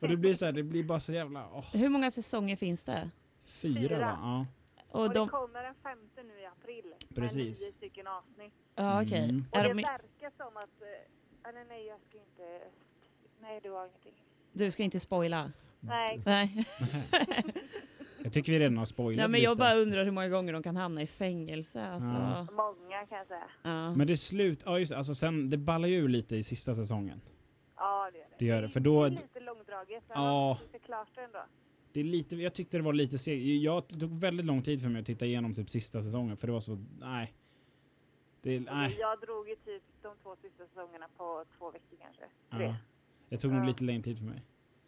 Och det blir så här, det blir bara så jävla, åh, Hur många säsonger finns det? fyra, Fyra. va? Ja. Och Och de, det kommer en femte nu i april. Precis. Med nio stycken avsnitt. ja okej. Mm. Och Är det de, verkar som att... eh, Eller nej, jag ska inte... Nej, det var ingenting. du ska inte spoila? Nej. Nej. Jag tycker vi redan har spoilat Nej men lite. jag bara undrar hur många gånger de kan hamna i fängelse. Alltså. Ja. Många kan jag säga. Ja. Men det slut, ja just det, alltså sen, det ballar ju lite i sista säsongen. Ja, det gör det. Det gör det, för då- är lite långdraget. Men Ja. måste se klart det ändå. Det är lite, jag tyckte det var lite segt. Jag det tog väldigt lång tid för mig att titta igenom typ sista säsongen för det var så, nej. Det, nej. Jag drog ju typ de två sista säsongerna på två veckor kanske. Tre. Ja. Det tog nog Ja. lite längre tid för mig.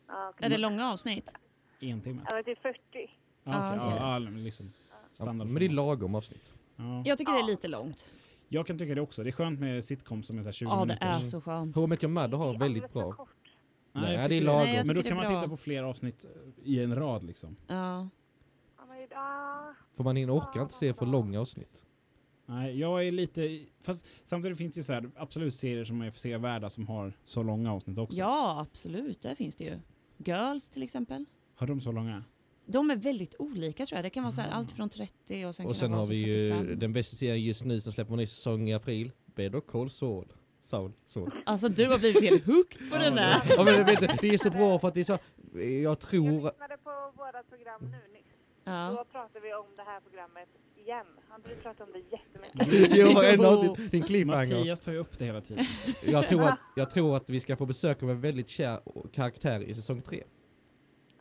Ja, okej. Är det långa avsnitt? En timme. Ja, men typ 40. Ja, Ah, okej. ja, liksom Ja, men det är lagom avsnitt. ja. Jag tycker det är lite långt. Jag kan tycka det också. Det är skönt med sitcom som är så här 20 Ja det minuter. är så skönt. Hur mycket Mad har väldigt för bra. kort. Nej, Nej, det är lagom. Nej, Men då kan man bra. titta på flera avsnitt i en rad liksom. Ja. För man hinner orkar inte se för långa avsnitt. Nej, jag är lite... Fast samtidigt finns det ju så här, absolut serier som är sevärda som har så långa avsnitt också. ja absolut, det finns det ju. Girls till exempel. Har de så långa? De är väldigt olika tror jag. Det kan vara så här, Ah. allt från 30 och sen Och sen har så vi ju 45. den bästa serien just nu som släpper en ny säsong i april. Better Call Saul. Saul. Saul. Alltså du har blivit helt hooked på den det- där. Ja, men vet du, det är så bra för att det är så, jag Jag tror... lyssnade på våra program nu nyss. Ja. Då pratade vi om det här programmet igen. Han du pratat om det jättemycket. Jo, varenda avsnitt, din cliffhanger. Mattias tar ju upp det hela tiden. Jag tror, att, jag tror att vi ska få besök av en väldigt kär karaktär i säsong tre.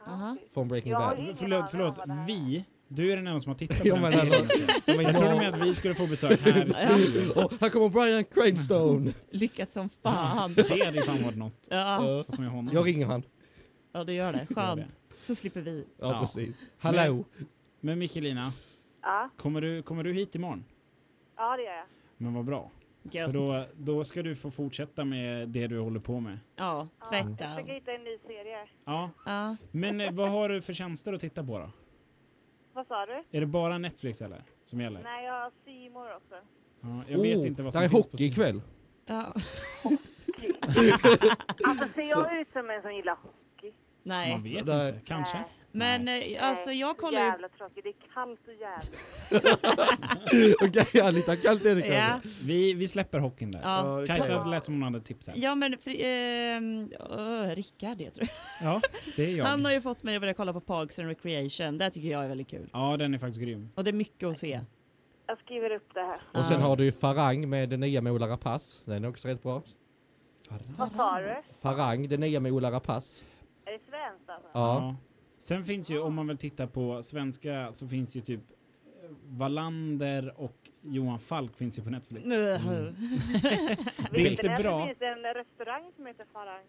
Aha. Från Breaking Jag Bad. förlåt, förlåt. Vi? Du är den enda som har tittat på den men serien. Ja, men Jag trodde jag- med att vi skulle få besök här i studion. Åh, här kommer Brian Cranestone! Lyckats som fan. Det hade ju fan varit något. Ja, honom. Jag ringer han. ja du gör det. Gör det. Skönt. Så slipper vi. Ja, Ja. precis. Hallå! Men Mikkelina, Ja, kommer du, kommer du hit imorgon? ja, det gör jag. Men vad bra. För då, då ska du få fortsätta med det du håller på med. Ja, Ja, tvätta. Jag försöker hitta en ny serie. Ja, Ja. men eh, vad har du för tjänster att titta på då? Vad sa du? Är det bara Netflix eller? Som gäller? Nej, jag har More också. Ja, jag vet Oh, inte vad som är finns hockey på ikväll. ja. Alltså ser jag ut som en som gillar hockey? Nej. Man vet Nej. inte, kanske. Nej. Men eh, alltså jag kollar ju... Jävla tråkigt. Det är kallt och jävligt. Okej, ja, lite kallt är det Ja, kanske. Vi, vi släpper hockeyn där. ja. Kajsa Ja. det lät som hon hade tips här. Ja men fri, ehm, uh, Rickard det tror jag. Ja, det är jag. Han har ju fått mig att börja kolla på Parks and Recreation. Det tycker jag är väldigt kul. Ja, den är faktiskt grym. Och det är mycket att se. Jag skriver upp det här. Och sen Ja. har du ju Farang med den nya med Ola Rapace. Den är också rätt bra. Vad sa du? Farang, den nya med Ola Rapace. Är det svenskt alltså? Ja. Sen finns ju, om man vill titta på svenska, så finns ju typ eh, Wallander och Johan Falk finns ju på Netflix. Mm. Det är inte bra. Det finns en restaurang som heter Farang.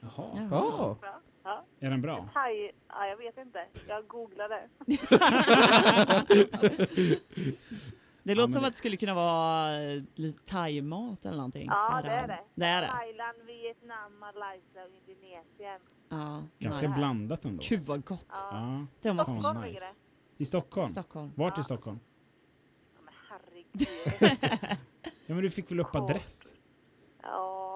Jaha, Ja. Ja. ja. är den bra? Thai... Ja, jag vet inte. Jag googlade. Det låter men som det- att det skulle kunna vara eh, lite thaimat eller någonting. Ja, det är det. Det är det? Thailand, Vietnam, Malaysia och Indonesien. Ja, Ganska nice. blandat ändå. Gud vad gott. Ja. Ja, Det Ja, Stockholm nice. ligger det. I Stockholm? Stockholm. Vart i Ja. Stockholm? Ja, men herregud. Ja men du fick väl upp Ja. adress? Ja.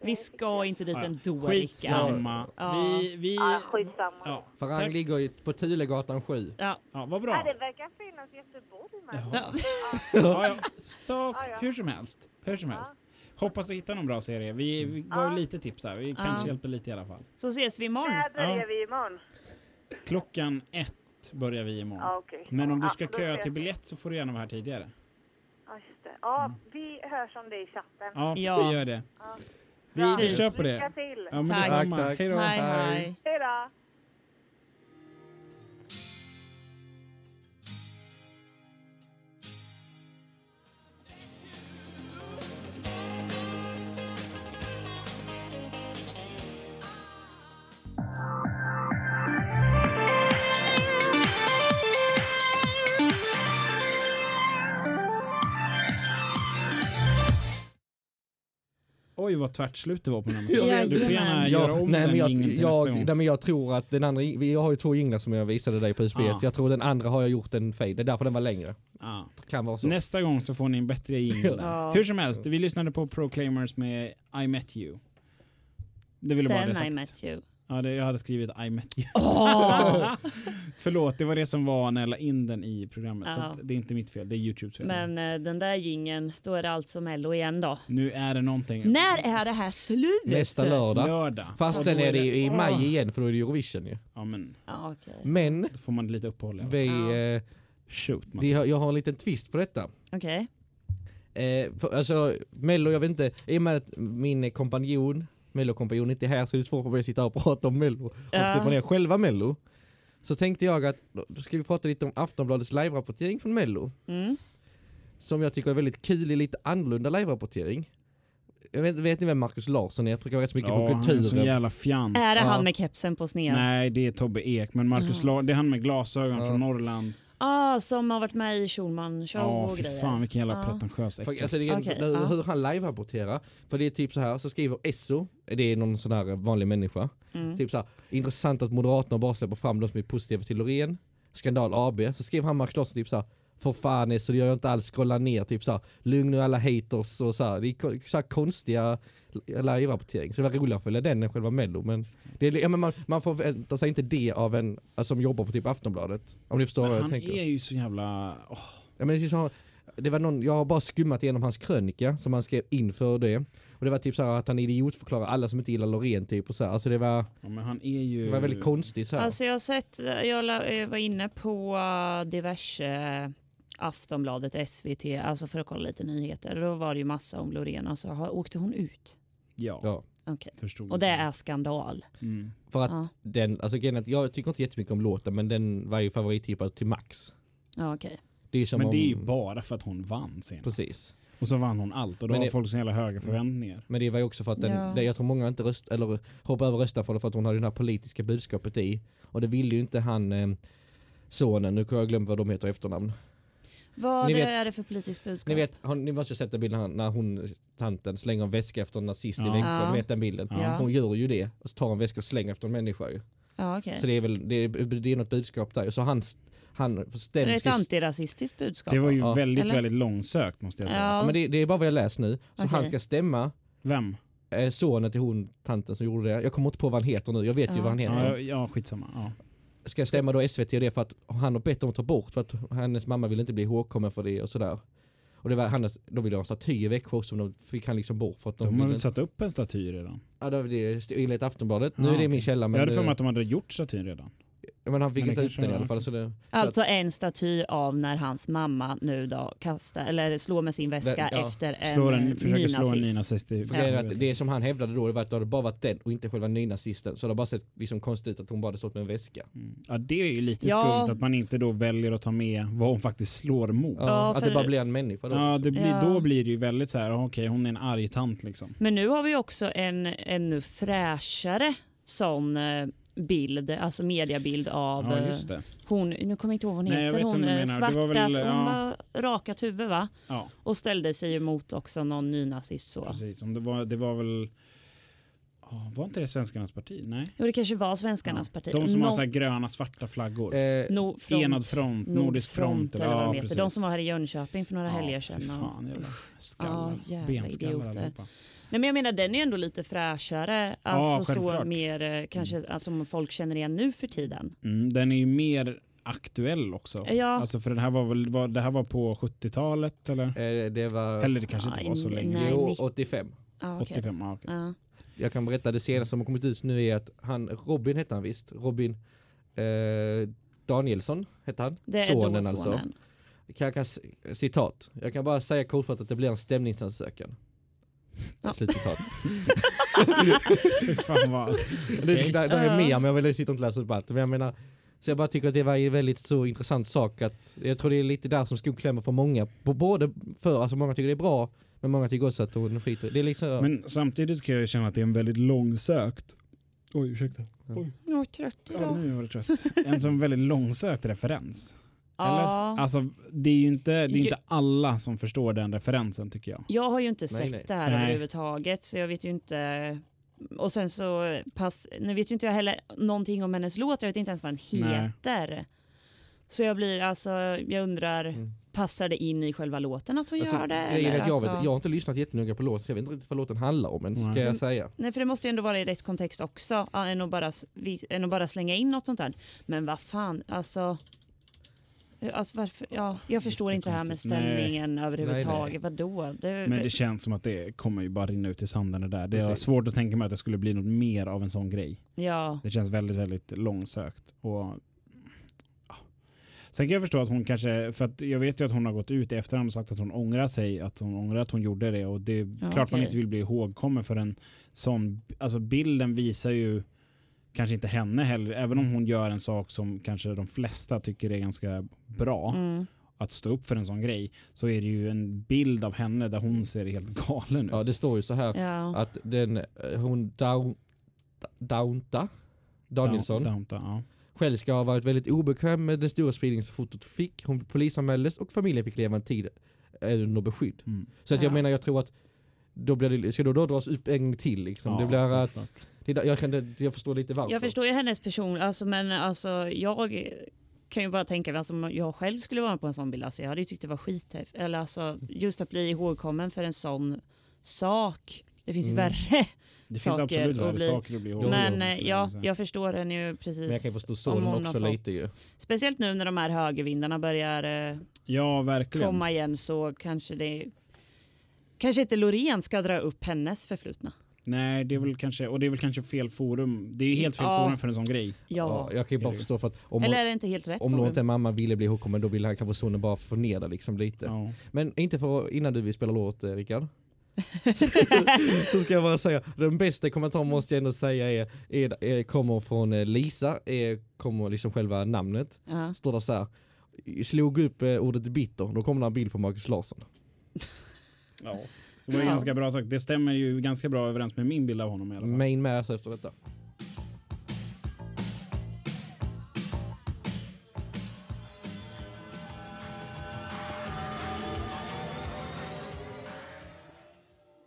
Vi ska inte dit Ja, ja. ändå. Skitsamma. Ja. Vi, vi... Ja, skitsamma. Ja, Farang tack. ligger ju på Tulegatan 7. Ja. Ja, vad Ja, bra. det verkar finnas i Göteborg med. Ja. Ja, ja. Ja, ja. hur som helst. Hur som Ja. helst. Hoppas du hittar någon bra serie. Vi, vi gav Ja. lite tips här. Vi kanske Ja. hjälper lite i alla fall. Så ses vi imorgon. När börjar Ja. vi imorgon? Klockan ett börjar vi imorgon. Ja, okej. Men om du Ja, ska då köa till biljett så får du gärna vara här tidigare. Ja, just det. Ja, vi hörs om det i chatten. Ja, Ja. vi gör det. Vi, vi kör på Lycka det. till. Ja, Tack. Tack, tack. Hej då. Hej Hej. hej. Hej då. Oj vad tvärt slut det var på den här Ja. Du får gärna jajamän. göra om nej, den men jag, jingeln till jag, nästa gång. nej, men jag tror att den andra, jag har ju två jinglar som jag visade dig på USB. Ah. Jag tror den andra har jag gjort en fade, det är därför den var längre. Ja. Kan vara så. Nästa gång så får ni en bättre jingel. Ja. Hur som helst, vi lyssnade på Proclaimers med I Met You. Det ville bara det Then I sagt. met you. Ja, det, jag hade skrivit I Met You. Åh! Förlåt, det var det som var när jag la in den i programmet. Så Ja. att det är inte mitt fel, det är Youtubes fel. Men eh, den där gingen, då är det alltså Mello igen då. Nu är det någonting. När är det här slut? Nästa lördag. Lördag. Fast den är det i maj igen för då är det Eurovision ju. Ja, men Ja, okej. Men då får man lite uppehåll. Vi, Ja. eh, Shoot, har, jag har en liten twist på detta. Okej. Eh, för, alltså Mello, jag vet inte, i och med att min kompanjon, Mello-kompanjon inte är här så är det svårt att sitta här och prata om Mello. Och Ja. deponera själva Mello. Så tänkte jag att, då ska vi prata lite om Aftonbladets live-rapportering från Mello. Mm. Som jag tycker är väldigt kul i lite annorlunda live-rapportering. Jag vet, vet ni vem Markus Larsson är? Jag brukar rätt så mycket ja, på han är en sån kulturen. jävla fjant. Är det Ja. han med kepsen på sned? Nej, det är Tobbe Ek. Men Marcus Ja. La- det är han med glasögon Ja. från Norrland. Ah, som har varit med i Schulman show Ja, och grejer. fan vilken jävla Ja. pretentiös För, äckel. alltså det är, Okej, hur, ja. hur han live-rapporterar. För det är typ så här, så skriver Esso, det är någon sån här vanlig människa. Mm. Typ så här, intressant att Moderaterna bara släpper fram de som är positiva till Loreen. Skandal AB. Så skriver han Mark Larsson typ så här, för fan är så det gör jag inte alls, scrolla ner typ så här, lugn nu alla haters och så här. Det är så här konstiga live-rapportering. Så det var roligare att följa den än själva mello. Men, det är, ja, men man, man förväntar sig inte det av en alltså, som jobbar på typ Aftonbladet. Om ni förstår Men vad jag han tänker. är ju så jävla... åh. Ja, men det, är så, det var någon, jag har bara skummat igenom hans krönika som han skrev inför det. Och det var typ så här att han idiotförklarar alla som inte gillar Loreen typ och så här. Alltså det var, Ja, men han är ju... det var väldigt konstigt så här. Alltså jag har sett, jag var inne på uh, diverse Aftonbladet, SVT, alltså för att kolla lite nyheter. Då var det ju massa om Loreen, alltså har, åkte hon ut? Ja, ja. Förstod. Och det är skandal. Mm. För att Ja, den, alltså grejen är att jag tycker inte jättemycket om låten men den var ju favorittippad till Max. ja okej. Det är ju som Men om, det är ju bara för att hon vann senast. Precis. Och så vann hon allt och då Men har det- folk så jävla höga förväntningar. Men det var ju också för att den, Ja. det, jag tror många inte röst, eller hoppade över och röstade för det för att hon hade det här politiska budskapet i. Och det ville ju inte han eh, sonen, nu har jag glömt vad de heter efternamn. Vad Ni vet- är det för politiskt budskap? Ni vet, har, ni måste ju sett den bilden här, när hon, tanten, slänger en väska efter en nazist i Ja. Växjö. Ja. Ni vet den bilden? Ja. Hon gör ju det. Och så tar en väska och slänger efter en människa ju. Ja, okej. Så det är väl, det är, det är något budskap där. Så han, han Är det stämmer. ett antirasistiskt budskap? Det var ju Ja. väldigt, Eller? väldigt långsökt måste jag säga. Ja. Men det, det är bara vad jag läst nu. Så Okej. han ska stämma Vem? eh, sonen till hon, tanten som gjorde det. Jag kommer inte på vad han heter nu. Jag vet ju Ja. vad han heter. Ja, ja skitsamma. Ja. Ska stämma då SVT och det för att han har bett dem att ta bort för att hennes mamma vill inte bli ihågkommen för det och sådär. Och det var hennes, de ville ha en staty i Växjö men de fick han liksom bort för att de, De har väl satt upp en staty redan? Ja det det enligt Aftonbladet. Nu Ja, är det min källa men, jag hade för mig eh, att de hade gjort statyn redan. Men han fick men det inte ut den i alla fall. Så det, så Alltså att, en staty av när hans mamma nu då kastar, eller slår med sin väska Det- ja. efter en, Slår en, försöker slå en nynazist. i är att det som han hävdade då det var att det hade bara varit den och inte själva nynazisten. Så det har bara sett liksom konstigt ut att hon bara hade stått med en väska. Mm. Ja det är ju lite Ja. skumt att man inte då väljer att ta med vad hon faktiskt slår mot. Ja, Ja, att det bara blir en människa då. Ja, liksom. det blir, Ja. då blir det ju väldigt så här, okej hon är en arg tant liksom. Men nu har vi också en ännu fräschare sån eh, bild, alltså mediabild av Ja eh, just det. hon, nu kommer jag inte ihåg vad hon Nej, heter, hon eh, menar. Svarta, var väl, hon ja. var rakat huvud va? Ja Och ställde sig emot också någon nynazist så. precis. Om det, var, det var väl, var inte det Svenskarnas parti? Nej. Jo det kanske var svenskarnas Ja. parti. De som har Nå- så här gröna svarta flaggor. Eh, no, front, Enad front, Nordisk front. eller vad ja, de heter. De som var här i Jönköping för några Ja, helger sedan. Fan, jävla skallar. Ja, jävla Benskallar idioter. allihopa. Nej men jag menar den är ju ändå lite fräschare. Alltså så självklart. mer eh, kanske alltså, som folk känner igen nu för tiden. Mm, den är ju mer aktuell också. Ja. Alltså för den här var väl, var, det här var på 70-talet eller? eh, det var Eller det kanske inte Ja, var så länge nej. jo, nitt- 85. Ah, okej. 85, ja, okej. Ja. Jag kan berätta det senaste som har kommit ut nu är att han, Robin hette han visst, Robin eh, Danielsson hette han. Det är sonen alltså. sonen. Kan, jag kan, citat, jag kan bara säga kortfattat att det blir en stämningsansökan. Ja. Slutcitat. Fan vad... det, det, det är Ja. mer men jag vill sitta och inte läsa upp allt. Men jag menar, så jag bara tycker att det var en väldigt så intressant sak att jag tror det är lite där som skon klämmer för många. På både för, alltså många tycker det är bra men många tycker också att hon skiter Det är liksom, Men samtidigt kan jag känna att det är en väldigt långsökt... Oj, ursäkta. Jag är trött Ja, idag. nu var det trött. En sån väldigt långsökt referens. Ja. Alltså, det är ju inte, det är inte alla som förstår den referensen tycker jag. Jag har ju inte Nej, sett nej. det här Nej. överhuvudtaget så jag vet ju inte. Och sen så pass, nu vet ju inte jag heller någonting om hennes låt, jag vet inte ens vad den Nej. heter. Så jag blir alltså, jag undrar, Mm. passar det in i själva låten att hon Alltså, gör det? grejen är eller? att jag, vet, Alltså- jag har inte lyssnat jättenoga på låten så jag vet inte riktigt vad låten handlar om än ska Nej. jag säga. Nej för det måste ju ändå vara i rätt kontext också, än att bara, än att bara slänga in något sånt där. Men vad fan, alltså. Alltså varför, ja, jag förstår inte det här med konstigt. Nej. stämningen överhuvudtaget. Vadå? Det, Men det känns som att det kommer ju bara rinna ut i sanden det där. Det är svårt att tänka mig att det skulle bli något mer av en sån grej. ja, Det känns väldigt, väldigt långsökt. Och. Sen kan jag förstå att hon kanske, för att jag vet ju att hon har gått ut i efterhand och sagt att hon ångrar sig, att hon ångrar att hon gjorde det. Och det är Ja, klart man okej. inte vill bli ihågkommen för en sån, alltså bilden visar ju kanske inte henne heller, även om hon gör en sak som kanske de flesta tycker är ganska bra, mm. att stå upp för en sån grej, så är det ju en bild av henne där hon ser helt galen ut. Ja det står ju så här ja. att den, eh, hon Down, Downta Danielsson Down- ja. själv ska ha varit väldigt obekväm med den stora spridning som fotot fick. Hon polisanmäldes och familjen fick leva en tid under beskydd. Mm. Så att jag Ja. menar jag tror att då blir det, ska då, då dras upp en gång till liksom. Ja, det blir att. Det, är där- jag, kan, jag förstår lite varför. Jag förstår ju hennes person, alltså, men alltså, jag kan ju bara tänka mig, alltså, om jag själv skulle vara på en sån bild, alltså, jag hade ju tyckt det var skithäftigt. Eller alltså, just att bli ihågkommen för en sån sak. Det finns ju Mm. värre. Det finns saker absolut att värre bli- saker att bli ihågkommen men eh, ja, jag förstår henne ju precis. Men jag kan ju förstå har också fått- lite ju. Speciellt nu när de här högervindarna börjar eh, Ja, verkligen. komma igen så kanske det Kanske inte Loreen ska dra upp hennes förflutna. Nej, det är väl kanske, och det är väl kanske fel forum. Det är ju helt fel Ja. forum för en sån grej. Ja. Ja, jag kan ju bara förstå för att om, Eller är det inte helt rätt om forum? inte mamma ville bli ihågkommen då ville han kanske sonen bara få ner det liksom lite. Ja. Men inte för innan du vill spela låt eh, Rickard. så ska jag bara säga, den bästa kommentaren måste jag ändå säga är, är, är kommer från eh, Lisa, är, kommer liksom själva namnet. Ja. Står det så här, slog upp eh, ordet bitter, då kommer det en bild på Marcus Larsson. ja. Det var ju Ja. ganska bra sagt. Det stämmer ju ganska bra överens med min bild av honom i alla fall. Main alltså efter detta.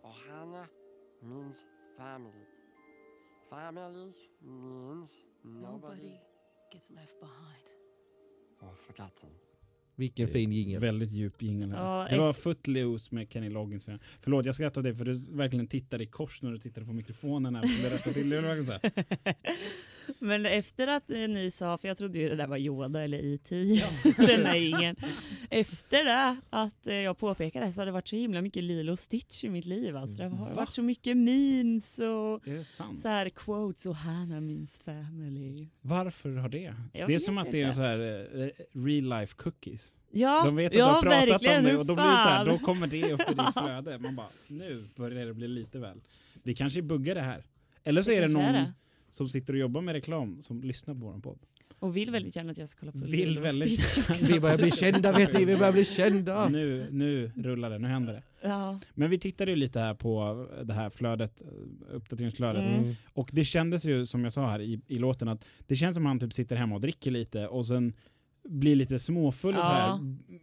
Ohana means family. Family means nobody, gets left behind. or forgotten. Vilken fin jingel. Väldigt djup jingel. Ja, det var Footloose med Kenny Loggins. Förlåt, jag skrattar åt det för du verkligen tittade i kors när du tittade på mikrofonen här. till. Det. Men efter att eh, ni sa, för jag trodde ju det där var Yoda eller E.T. den här ingen. Efter det att eh, jag påpekade så har det varit så himla mycket Lilo Stitch i mitt liv. Alltså. Det har Va? varit så mycket memes och det så här quotes och Hannah means family. Varför har det? Jag det är som att det är så här eh, real life cookies. Ja, De vet att ja, du har pratat verkligen, om det och då blir det så här, då kommer det upp i ditt flöde. Man bara, nu börjar det bli lite väl. Vi kanske buggar det här. Eller så Det är det kanske är någon det. som sitter och jobbar med reklam som lyssnar på vår podd. Och vill väldigt gärna att jag ska kolla på Vill väldigt. Vi börjar bli kända vet ni, vi börjar bli kända. Nu, nu rullar det, nu händer det. Ja. Men vi tittade ju lite här på det här flödet, uppdateringsflödet. Mm. Och det kändes ju som jag sa här i, i låten att det känns som han typ sitter hemma och dricker lite och sen blir lite småfull och så Ja.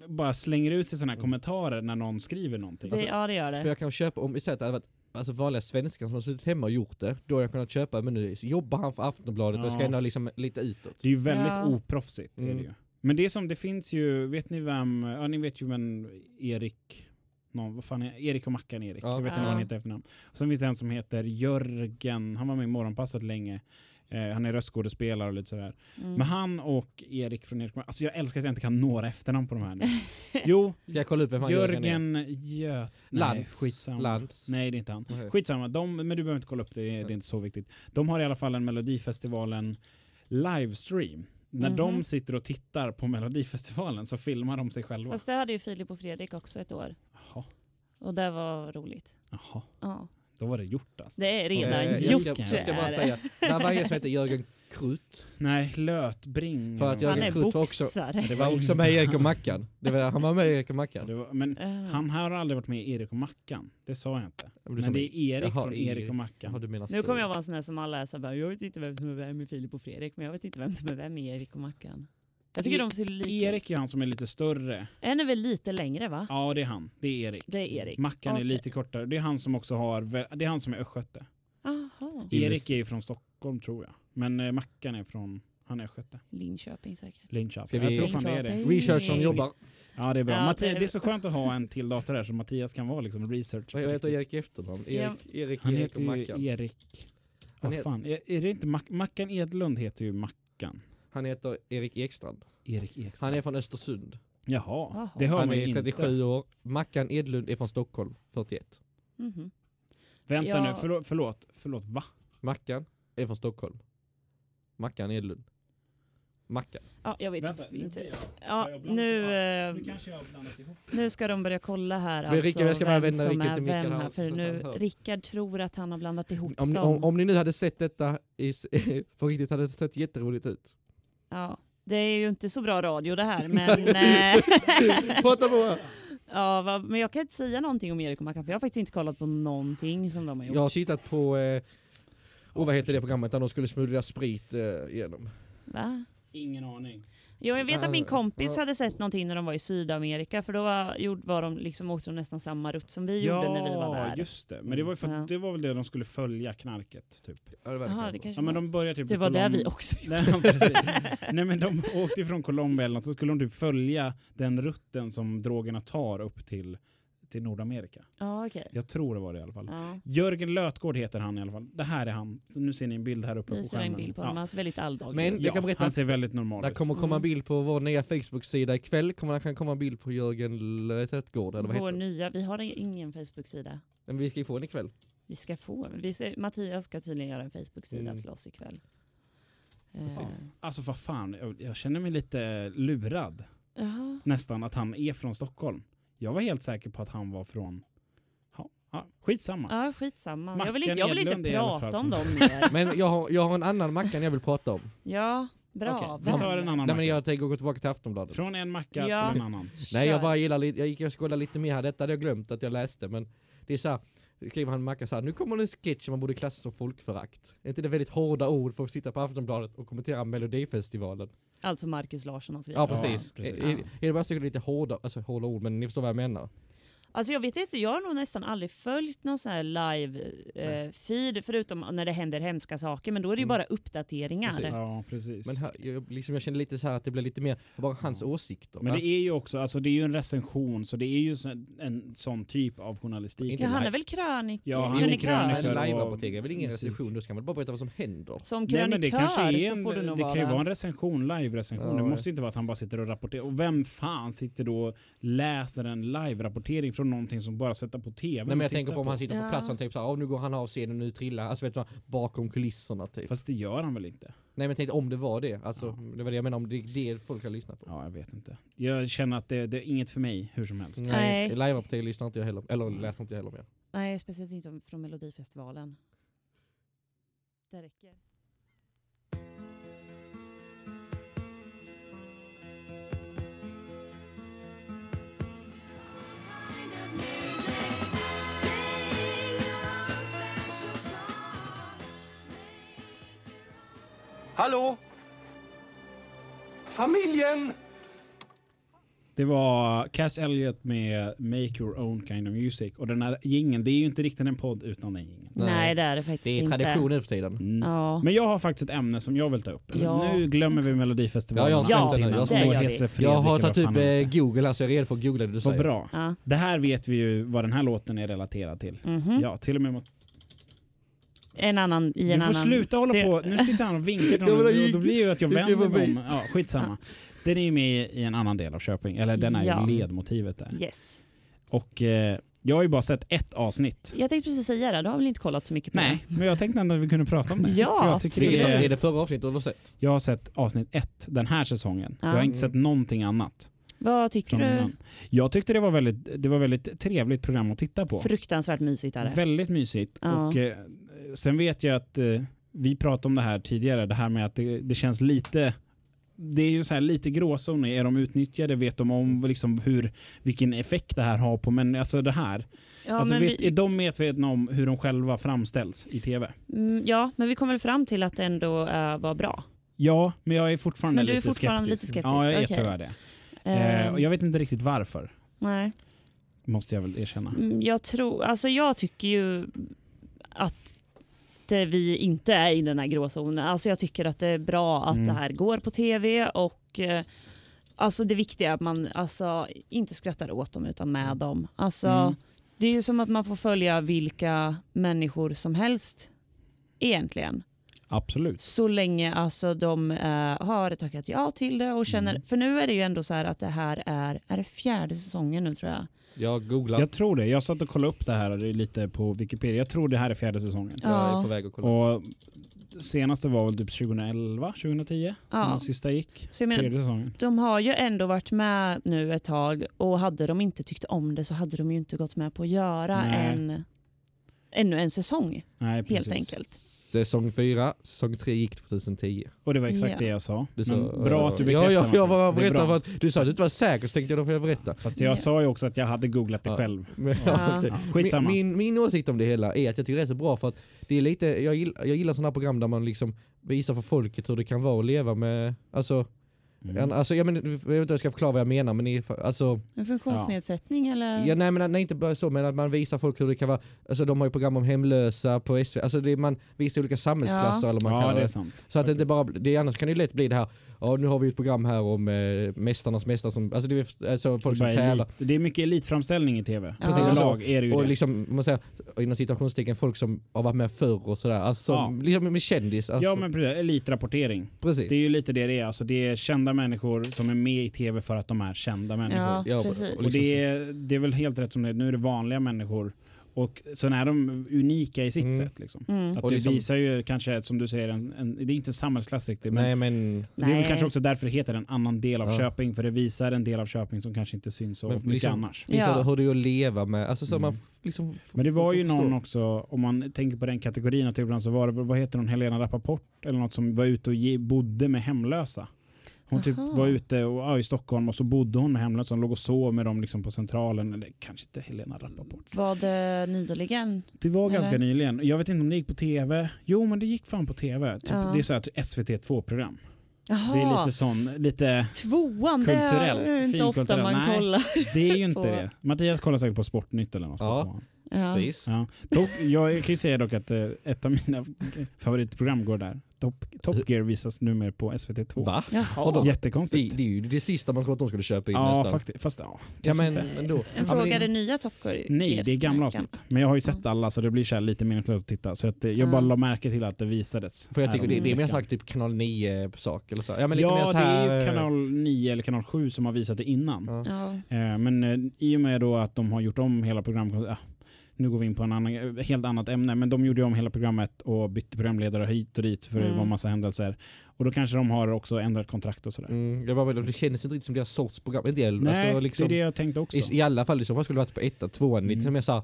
här, bara slänger ut sig sådana här kommentarer när någon skriver någonting. Det, ja, det gör För det. jag kan köpa, om vi säger att det hade varit alltså vanliga svenskar som har suttit hemma och gjort det, då har jag kunnat köpa, men nu jobbar han för Aftonbladet och ska Ja. ändå liksom lite utåt. Det är ju väldigt Ja. oproffsigt. Är Mm. det ju. Men det är som, det finns ju, vet ni vem, ja ni vet ju vem Erik, någon, vad fan är Erik och Mackan Erik, Ja. jag vet inte Ja. vad han heter efternamn. Och sen finns det en som heter Jörgen, han var med i Morgonpasset länge. Eh, han är röstskådespelare och lite sådär. Mm. Men han och Erik från Erik, alltså jag älskar att jag inte kan några efternamn på de här nu. Jo, Ska jag kolla upp vem Jörgen Göt... Nej, Lantz. skitsamma. Lantz. Nej, det är inte han. Nej. Skitsamma, de, men du behöver inte kolla upp det, det är, inte så viktigt. De har i alla fall en Melodifestivalen livestream. När Mhm. de sitter och tittar på Melodifestivalen så filmar de sig själva. Fast det hade ju Filip och Fredrik också ett år. Jaha, Och det var roligt. jaha, Ja. Då var det gjort alltså. Det är redan Eh, gjort. jag, ska, jag ska bara det. säga, där var en som heter Jörgen Krut. Nej, Lötbring. För att något Han är Krut var också-. Det var också med i Erik och Mackan. Det var, han var med i Erik och Mackan. det var, men Eh. han här har aldrig varit med i Erik och Mackan. Det sa jag inte. Sa Men det är Erik Jaha, från Erik och Mackan. Jaha, du menar Nu så. kommer jag vara en sån här som alla är så här, jag vet inte vem som är vem med Filip och Fredrik, men jag vet inte vem som är vem med Erik och Mackan. Jag tycker de ser lika Erik är han som är lite större. En är väl lite längre va? Ja, det är han. Det är Erik. Det är Erik. Mackan är Okej. lite kortare. Det är han som också har... Det är han som är östgöte. Aha. Erik är ju från Stockholm tror jag. Men eh, Mackan är från... Han är östgöte. Linköping säkert. Linköping. Jag tror fan det är det. Research som jobbar. Ja, det är bra. Ja, Matti- det- är så skönt att ha en till dator där så Mattias kan vara liksom research. Vad heter Erik efternamn? Ja. Erik, Erik, Han Erik heter och Mackan. Erik... Vad het- fan, är, är det inte Mac Mackan Edlund heter ju Mackan. Han heter Erik Ekstrand. Erik Ekstrand. Han är från Östersund. Jaha, Jaha. det hör Han man ju är inte. 37 år. Mackan Edlund är från Stockholm, 41. Mhm. Vänta Ja. nu, förlåt, förlåt, förlåt, va? Mackan är från Stockholm. Mackan Edlund. Mackan. Ja, jag vet Vänta, nu inte. jag- Ja, nu, ihop? eh, kanske jag har blandat ihop. nu ska de börja kolla här alltså Rickard, jag ska bara vem vända som Rickard är till vem här. här, För nu, han. Rickard tror att han har blandat ihop Om, ni- dem. om, om ni nu hade sett detta i, på riktigt hade det sett jätteroligt ut. Ja, det är ju inte så bra radio det här, men... eh, Prata på! ja, va, men jag kan inte säga någonting om Erik och Mackan, för jag har faktiskt inte kollat på någonting som de har gjort. Jag har tittat på, eh, oh, vad heter det programmet där de skulle smuggla sprit eh, igenom? Va? Ingen aning. Jo, jag vet att min Ja, kompis ja. hade sett någonting när de var i Sydamerika, för då var, gjorde, var de liksom, åkte de nästan samma rutt som vi gjorde när vi var Ja, där. just det. Men det var, ju för, Ja. att det var väl det de skulle följa knarket, typ. Ja, det, var Jaha, det kanske. Ja, men de började typ Det var där Colom- vi också gjorde. Nej. Nej men de åkte ifrån Colombia eller något, så skulle de typ följa den rutten som drogerna tar upp till, till Nordamerika. Ja, okej. Jag tror det var det i alla fall. Ja. Jörgen Lötgård heter han i alla fall. Det här är han. Så nu ser ni en bild här uppe på Visar skärmen. en bild på ja. honom, han ser väldigt alldaglig Men ut. jag kan Ja, berätta han ser väldigt normal det ut. kommer komma en Mm. bild på vår nya Facebook-sida ikväll. Kommer det kan komma en bild på Jörgen Lötgård eller vad Vår heter det? nya, vi har ingen Facebook-sida. Men vi ska ju få den ikväll. Vi ska få, vi ska, Mattias ska tydligen göra en Facebook-sida Mm. till oss ikväll. Precis. Eh, Alltså vad fan, jag, jag känner mig lite lurad. Jaha. Nästan att han är från Stockholm. Jag var helt säker på att han var från... Ja, skitsamma. Ja, skitsamma. jag vill, jag vill inte prata om dem mer. Men jag har, jag har en annan Mackan jag vill prata om. Ja, bra. Vem? vi tar en annan Nej men macka. jag tänker gå tillbaka till Aftonbladet. Från en macka Ja. till en annan. Nej jag bara gillar lite, jag gick och kollade lite mer här, detta hade jag glömt att jag läste men det är så här, skriver han Macka så här, nu kommer det en sketch som man borde klassa som folkförakt. Är inte det väldigt hårda ord för att sitta på Aftonbladet och kommentera Melodifestivalen? Alltså Marcus Larsson och så Ja precis. precis. Är, är, är det bara lite hårda, alltså hårda ord men ni förstår vad jag menar? Alltså jag vet inte, jag har nog nästan aldrig följt någon sån här live-feed, förutom när det händer hemska saker, men då är det ju Mm. bara uppdateringar. Precis. Ja, precis. Men här, jag, liksom, jag känner lite så här att det blir lite mer bara hans åsikter. Men va? det är ju också, alltså det är ju en recension, så det är ju så- en sån typ av journalistik. Inte Ja, han är väl krönik Ja, han är krönikör? krönikör. Men och live-rapportering är väl ingen musik. recension, då ska man bara berätta vad som händer. Som Nej krönikör men det kanske är så en, får du nog det kan ju vara en recension, live-recension. Ja, det ja. måste inte vara att han bara sitter och rapporterar. Och vem fan sitter då och läser en live-rapportering från någonting som bara sätter på TV? Nej men jag tänker tittar på om han sitter på Ja. plats och typ såhär, oh, nu går han av scenen, nu trillar, alltså vet du vad, bakom kulisserna typ. Fast det gör han väl inte? Nej men tänk om det var det, alltså Ja. det var det jag menar om det är det folk har lyssnat på. Ja, jag vet inte. Jag känner att det, det är inget för mig, hur som helst. Nej, Nej. live-rapportering lyssnar inte jag heller, eller Mm. läser inte jag heller mer. Nej, speciellt inte från Melodifestivalen. Det räcker. Hallå? Familjen! Det var Cass Elliot med Make Your Own Kind of Music. Och den här jingeln, det är ju inte riktigt en podd utan den jingeln. Nej. Nej, det är det faktiskt Det är inte. tradition nu för tiden. Mm. Ja. Men jag har faktiskt ett ämne som jag vill ta upp. Ja. Nu glömmer vi Melodifestivalen. Ja, jag har nu. Jag det gör vi. Jag har tagit upp eh, google här så jag är redo för att googla det du Vad säger. bra. Ja. Det här vet vi ju vad den här låten är relaterad till. Mhm. Ja, till och med mot... En annan i Du en får annan... sluta hålla det- på. Nu sitter han och vinkar till honom. det gick- Då blir ju att jag vänder mig om. Ja, skitsamma. Den är ju med i en annan del av Köping. Eller den är Ja. ju ledmotivet där. Yes. Och eh, jag har ju bara sett ett avsnitt. Jag tänkte precis säga det, du har väl inte kollat så mycket på Nej, men jag tänkte ändå att vi kunde prata om det. Ja, För jag, tycker Vilket det är är, det förra avsnittet du har sett? jag har sett avsnitt ett den här säsongen. Ja. Jag har inte sett någonting annat. det? Vad tycker du? Jag tyckte det var väldigt, det var väldigt trevligt program att titta på. Fruktansvärt mysigt är det. Väldigt mysigt. Ja. Och, eh, sen vet jag att eh, vi pratade om det här tidigare, det här med att det, det känns lite det är ju så här lite gråzoner. Är de utnyttjade? Vet de om liksom hur, vilken effekt det här har på men alltså det här. Ja, alltså vet, vi, Är de medvetna om hur de själva framställs i tv? mm, ja, men vi kom väl fram till att det ändå eh, var bra. Ja, men jag är fortfarande Men du är lite fortfarande skeptisk. lite skeptisk, Ja, jag är okej. tyvärr det. Och jag vet inte riktigt varför, nej. måste jag väl erkänna. Mm, Jag tror, alltså jag tycker ju att det, vi inte är i den här gråzonen. Alltså jag tycker att det är bra att Mm. det här går på tv och eh, alltså det viktiga är att man alltså, inte skrattar åt dem utan med dem. Alltså, Mm. Det är ju som att man får följa vilka människor som helst egentligen. Absolut. Så länge alltså de eh, har tackat ja till det och känner, Mm. för nu är det ju ändå så här att det här är, är det fjärde säsongen nu tror jag. Jag googlar. Jag tror det. Jag satt och kollade upp det här lite på Wikipedia. Jag tror det här är fjärde säsongen. Jag är Ja. på väg att kolla. Och senaste var väl typ 2011, 2010 som Ja. den sista gick. Så jag menar, Tredje säsongen. De har ju ändå varit med nu ett tag och hade de inte tyckt om det så hade de ju inte gått med på att göra Nej. en, ännu en säsong Nej, helt enkelt. Säsong 4, säsong 3 gick 2010. Och det var exakt Ja. det jag sa. Du Men sa- bra att du bekräftar Ja, ja, jag bra. för att du sa att du inte var säker så tänkte jag då får jag berätta. Fast jag Ja. sa ju också att jag hade googlat det Ja. själv. Men, Ja. skitsamma. Min, min, min åsikt om det hela är att jag tycker det är så bra för att det är lite, jag gillar, jag gillar sådana här program där man liksom visar för folket hur det kan vara att leva med, alltså, Mm. en, alltså jag, men, jag vet inte om jag ska förklara vad jag menar men i, alltså, En funktionsnedsättning eller? ja, nej men nej, inte bara så men att man visar folk hur det kan vara, alltså de har ju program om hemlösa på SV, alltså det, man visar olika samhällsklasser Ja. eller man Ja, det är sant. Så att det inte bara, det, annars kan det ju lätt bli det här, ja nu har vi ett program här om eh, mästarnas mästare som, alltså det är alltså folk som tävlar. Det är mycket elitframställning i tv. Ja. Precis. Överlag är det ju Och det. liksom, man säger, inom citationstecken, folk som har varit med förr och sådär. Alltså, Ja. liksom med kändis. Alltså, Ja men precis, elitrapportering. precis. Det är ju lite det det är. Alltså, det är kända människor som är med i tv för att de är kända människor. Ja, precis. och Och liksom det är, det är väl helt rätt som det är. Nu är det vanliga människor. Och sen är de unika i sitt Mm. sätt. Liksom. Mm. Att Och det liksom- visar ju kanske, som du säger, en, en, det är inte en samhällsklass riktigt. Men Nej men, det är väl Nej. kanske också därför det heter en annan del av Ja. Köping. För det visar en del av Köping som kanske inte syns så Men mycket liksom- annars. visar Ja. hur det är att leva med, alltså så Mm. man liksom Men det var ju någon också, om man tänker på den kategorin, att ibland så var det, vad heter hon, Helena Rappaport eller något som var ute och ge, bodde med hemlösa. Hon typ Aha. var ute och, ja, i Stockholm och så bodde hon med hemlösa. Hon låg och sov med dem liksom på centralen. Eller kanske inte Helena Rappaport. Var det nyligen? Det var ganska Eller? nyligen. Jag vet inte om det gick på tv. Jo, men det gick fan på tv. Typ, Ja. Det är så här ett SVT2-program. Jaha, Det är lite sån, lite, tvåan, det kulturellt, är inte ofta man Nej. kollar. det är ju inte På- det. Mattias kollar säkert på Sportnytt eller något. på Ja. Ja. Precis. Ja. Dock, jag kan ju säga dock att eh, ett av mina favoritprogram går där. Top, Top Gear visas numera på SVT2. Va? Jaha. De- Det, Jättekonstigt. det är ju det sista man tror att de skulle köpa in ja, nästan. faktiskt. Fast ja, Ja men ändå. En Ja, men fråga, är det- det nya Top Gear? Nej, det är gamla avsnitt. Men jag har ju sett alla så det blir så lite meningslöst att titta. Så att, eh, jag Ja. bara la märke till att det visades. För jag tycker det, det är mer sagt typ kanal 9 sak eller så. Ja men lite Ja, mer så det här, är ju eh, kanal 9 eller kanal 7 som har visat det innan. Ja. Ja. Eh, men i och med då att de har gjort om hela programmet, nu går vi in på en annan, eh, helt annat ämne, men de gjorde om hela programmet och bytte programledare hit och dit för det Mm. var massa händelser. Och då kanske de har också ändrat kontrakt och sådär. Mm, jag bara, det känns inte riktigt som deras sorts program. En del, Nej, alltså, liksom, det är det jag tänkte också. i, I alla fall så fall skulle det varit på ettan, tvåan, lite Mm. mer såhär.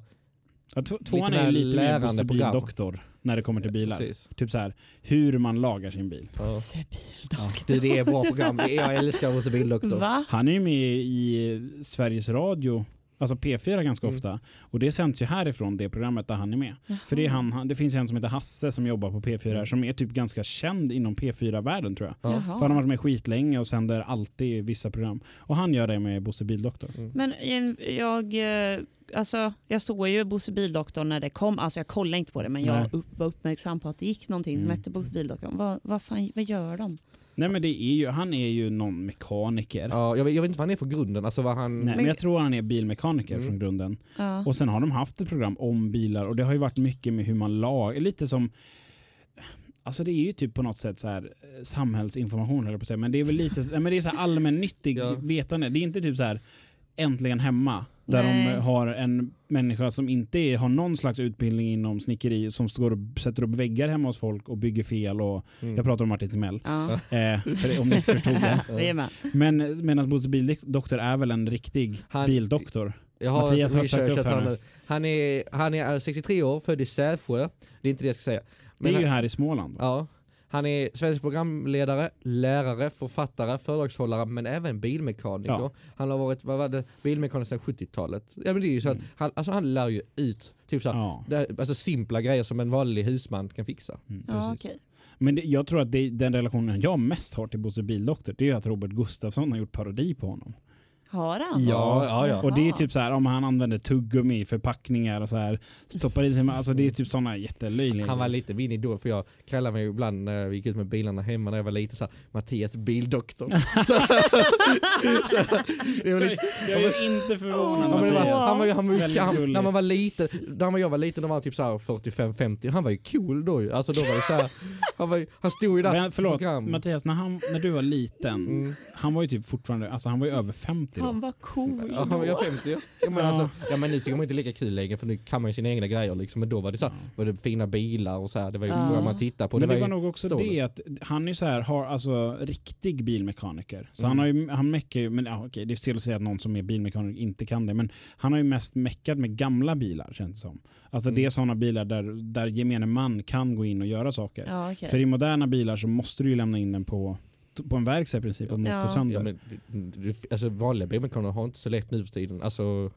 Ja, två- tvåan lite är lite mer Bosse när det kommer till bilar. Precis. Typ så här, hur man lagar sin bil. Ja. Bosse Bildoktor. Du, det är bra program. Det är- Jag älskar Bosse Bildoktor. Han är ju med i Sveriges Radio, alltså P4 ganska Mm. ofta. Och det sänds ju härifrån det programmet där han är med. För det, är han, det finns en som heter Hasse som jobbar på P4 Mm. som är typ ganska känd inom P4-världen tror jag. Ja. För han har Jaha. varit med skitlänge och sänder alltid vissa program. Och han gör det med Bosse Bildoktor. Men en- jag, eh, alltså, jag såg ju Bosse Bildoktorn när det kom. Alltså jag kollade inte på det men jag upp, var uppmärksam på att det gick någonting som Mm. hette Bosse Bildoktorn. Vad, vad, fan, vad gör de? Nej men det är ju, han är ju någon mekaniker. Ja, jag, vet, jag vet inte vad han är för grunden. Alltså vad han... Nej, men jag tror han är bilmekaniker Mm. från grunden. Ja. Och sen har de haft ett program om bilar och det har ju varit mycket med hur man lagar, lite som Alltså det är ju typ på något sätt så här eh, samhällsinformation jag på säga, men det är väl lite nej, men det är så allmännyttig Ja. vetande. Det är inte typ så här äntligen hemma där Nej. de har en människa som inte är, har någon slags utbildning inom snickeri som står och sätter upp väggar hemma hos folk och bygger fel och Mm. jag pratar om Martin Timell. Ja. Eh, för om ni inte förstod det. Med. Men medan Bosse Bildoktor är väl en riktig Han- bildoktor. Jag har Mattias har researchat upp här han, nu. han, är, han är 63 år, född i Sävsjö. Det är inte det jag ska säga. Det är ju han, här i Småland. va? Ja. Han är svensk programledare, lärare, författare, föredragshållare men även bilmekaniker. Ja. Han har varit, vad var det, bilmekaniker sedan 70-talet. Ja men det är ju så att Mm. han, alltså han lär ju ut typ så här, Ja. det, alltså simpla grejer som en vanlig husman kan fixa. Mm, Ja, okej. Men det, jag tror att det, den relationen jag mest har till Bosse Bildoktor, det är att Robert Gustafsson har gjort parodi på honom. Har han? Ja, ja, ja. Och det är typ så här om han använder tuggummi förpackningar och så här stoppar i sig, alltså det är typ sådana jättelöjliga Han var lite min idol för jag kallade mig ibland när vi gick ut med bilarna hemma när jag var liten så här, Mattias bildoktor. så, så, det var lite, Jag är inte förvånad det var, han var, han var, han, när man var liten, när jag var liten, då var han typ såhär 45-50, han var ju cool då ju. Alltså då var det såhär, han, var, han stod ju där Men, förlåt program. Mattias, när, han, när du var liten, Mm. han var ju typ fortfarande, alltså han var ju över 50 då. Han var cool Ja, han var jag 50 ja. Men Ja. Alltså, ja men nu tycker man inte lika kul längre för nu kan man ju sina egna grejer liksom. Men då var det så här, var det fina bilar och så här, det var ju Ja. man tittar på. Men det ju var nog också story. det att han är så här, har alltså riktig bilmekaniker. Så Mm. han har ju, han meckar ju, men ja, okej, det är fel att säga att någon som är bilmekaniker inte kan det, men han har ju mest meckat med gamla bilar känns det som. Alltså Mm. det är sådana bilar där, där gemene man kan gå in och göra saker. Ja, okej. För i moderna bilar så måste du ju lämna in den på, på en verkstad i princip om Ja. något går sönder. Ja, men, det- det- alltså vanliga bilmekaniker har inte så lätt nu för tiden. Alltså,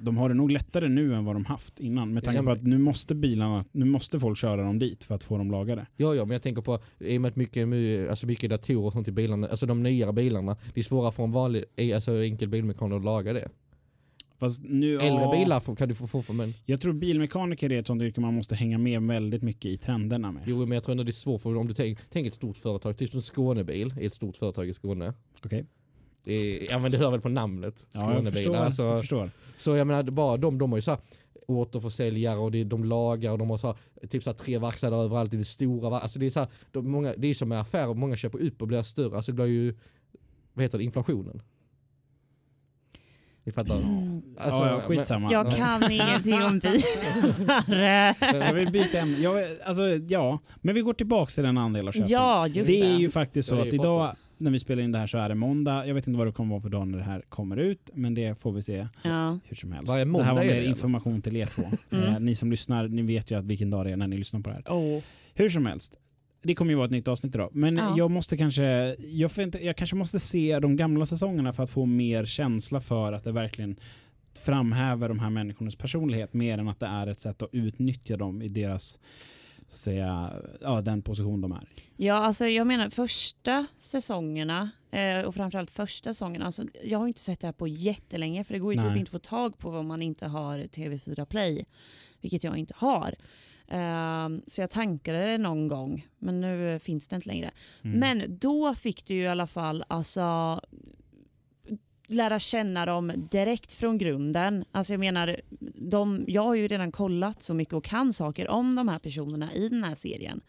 De har det nog lättare nu än vad de haft innan. Med tanke Ja, på men- att nu måste bilarna, nu måste folk köra dem dit för att få dem lagade. ja, ja, men jag tänker på, i och med att mycket, my- alltså mycket datorer och sånt i bilarna, alltså de nyare bilarna, det är svårare för en vanlig, alltså enkel bilmekaniker att laga det. Fast nu, Äldre ja, kan du få få för men Jag tror bilmekaniker är ett sånt yrke man måste hänga med väldigt mycket i trenderna med. Jo men jag tror ändå det är svårt för om du tänker tänk ett stort företag, typ som Skånebil, är ett stort företag i Skåne. Okej? Det är, ja men det hör väl på namnet, Ja, jag Skånebil. förstår. Alltså, förstår. Så jag menar, bara de, de har ju så här återförsäljare och det, de lagar och de har så här, typ så här tre verkstäder överallt i det stora. Alltså det är så här, de, många, det är som med affärer, många köper upp och blir större. Alltså det blir ju, vad heter det, inflationen. Ni fattar? Mm. Alltså, ja, ja, skitsamma. Jag kan ingenting om bilar. Ska vi byta ämne? Ja, alltså, ja, men vi går tillbaka till den andel av köping. ja, just det det. är ju faktiskt så det är att idag när vi spelar in det här så är det måndag. Jag vet inte vad det kommer vara för dag när det här kommer ut, men det får vi se Ja. hur som helst. Varje det måndag här var är mer det, information till er två. Mm. Eh, ni som lyssnar, ni vet ju att vilken dag det är när ni lyssnar på det här. Oh. Hur som helst. Det kommer ju vara ett nytt avsnitt idag. Men Ja. jag måste kanske, jag, får inte, jag kanske måste se de gamla säsongerna för att få mer känsla för att det verkligen framhäver de här människornas personlighet mer än att det är ett sätt att utnyttja dem i deras, så att säga, ja, den position de är. Ja, alltså jag menar första säsongerna eh, och framförallt första säsongen. Alltså, jag har inte sett det här på jättelänge för det går ju typ Nej. inte att få tag på om man inte har TV4 Play, vilket jag inte har. Ehm, så jag tankade det någon gång, men nu finns det inte längre. Mm. Men då fick du ju i alla fall alltså lära känna dem direkt från grunden. Alltså jag menar, de, jag har ju redan kollat så mycket och kan saker om de här personerna i den här serien.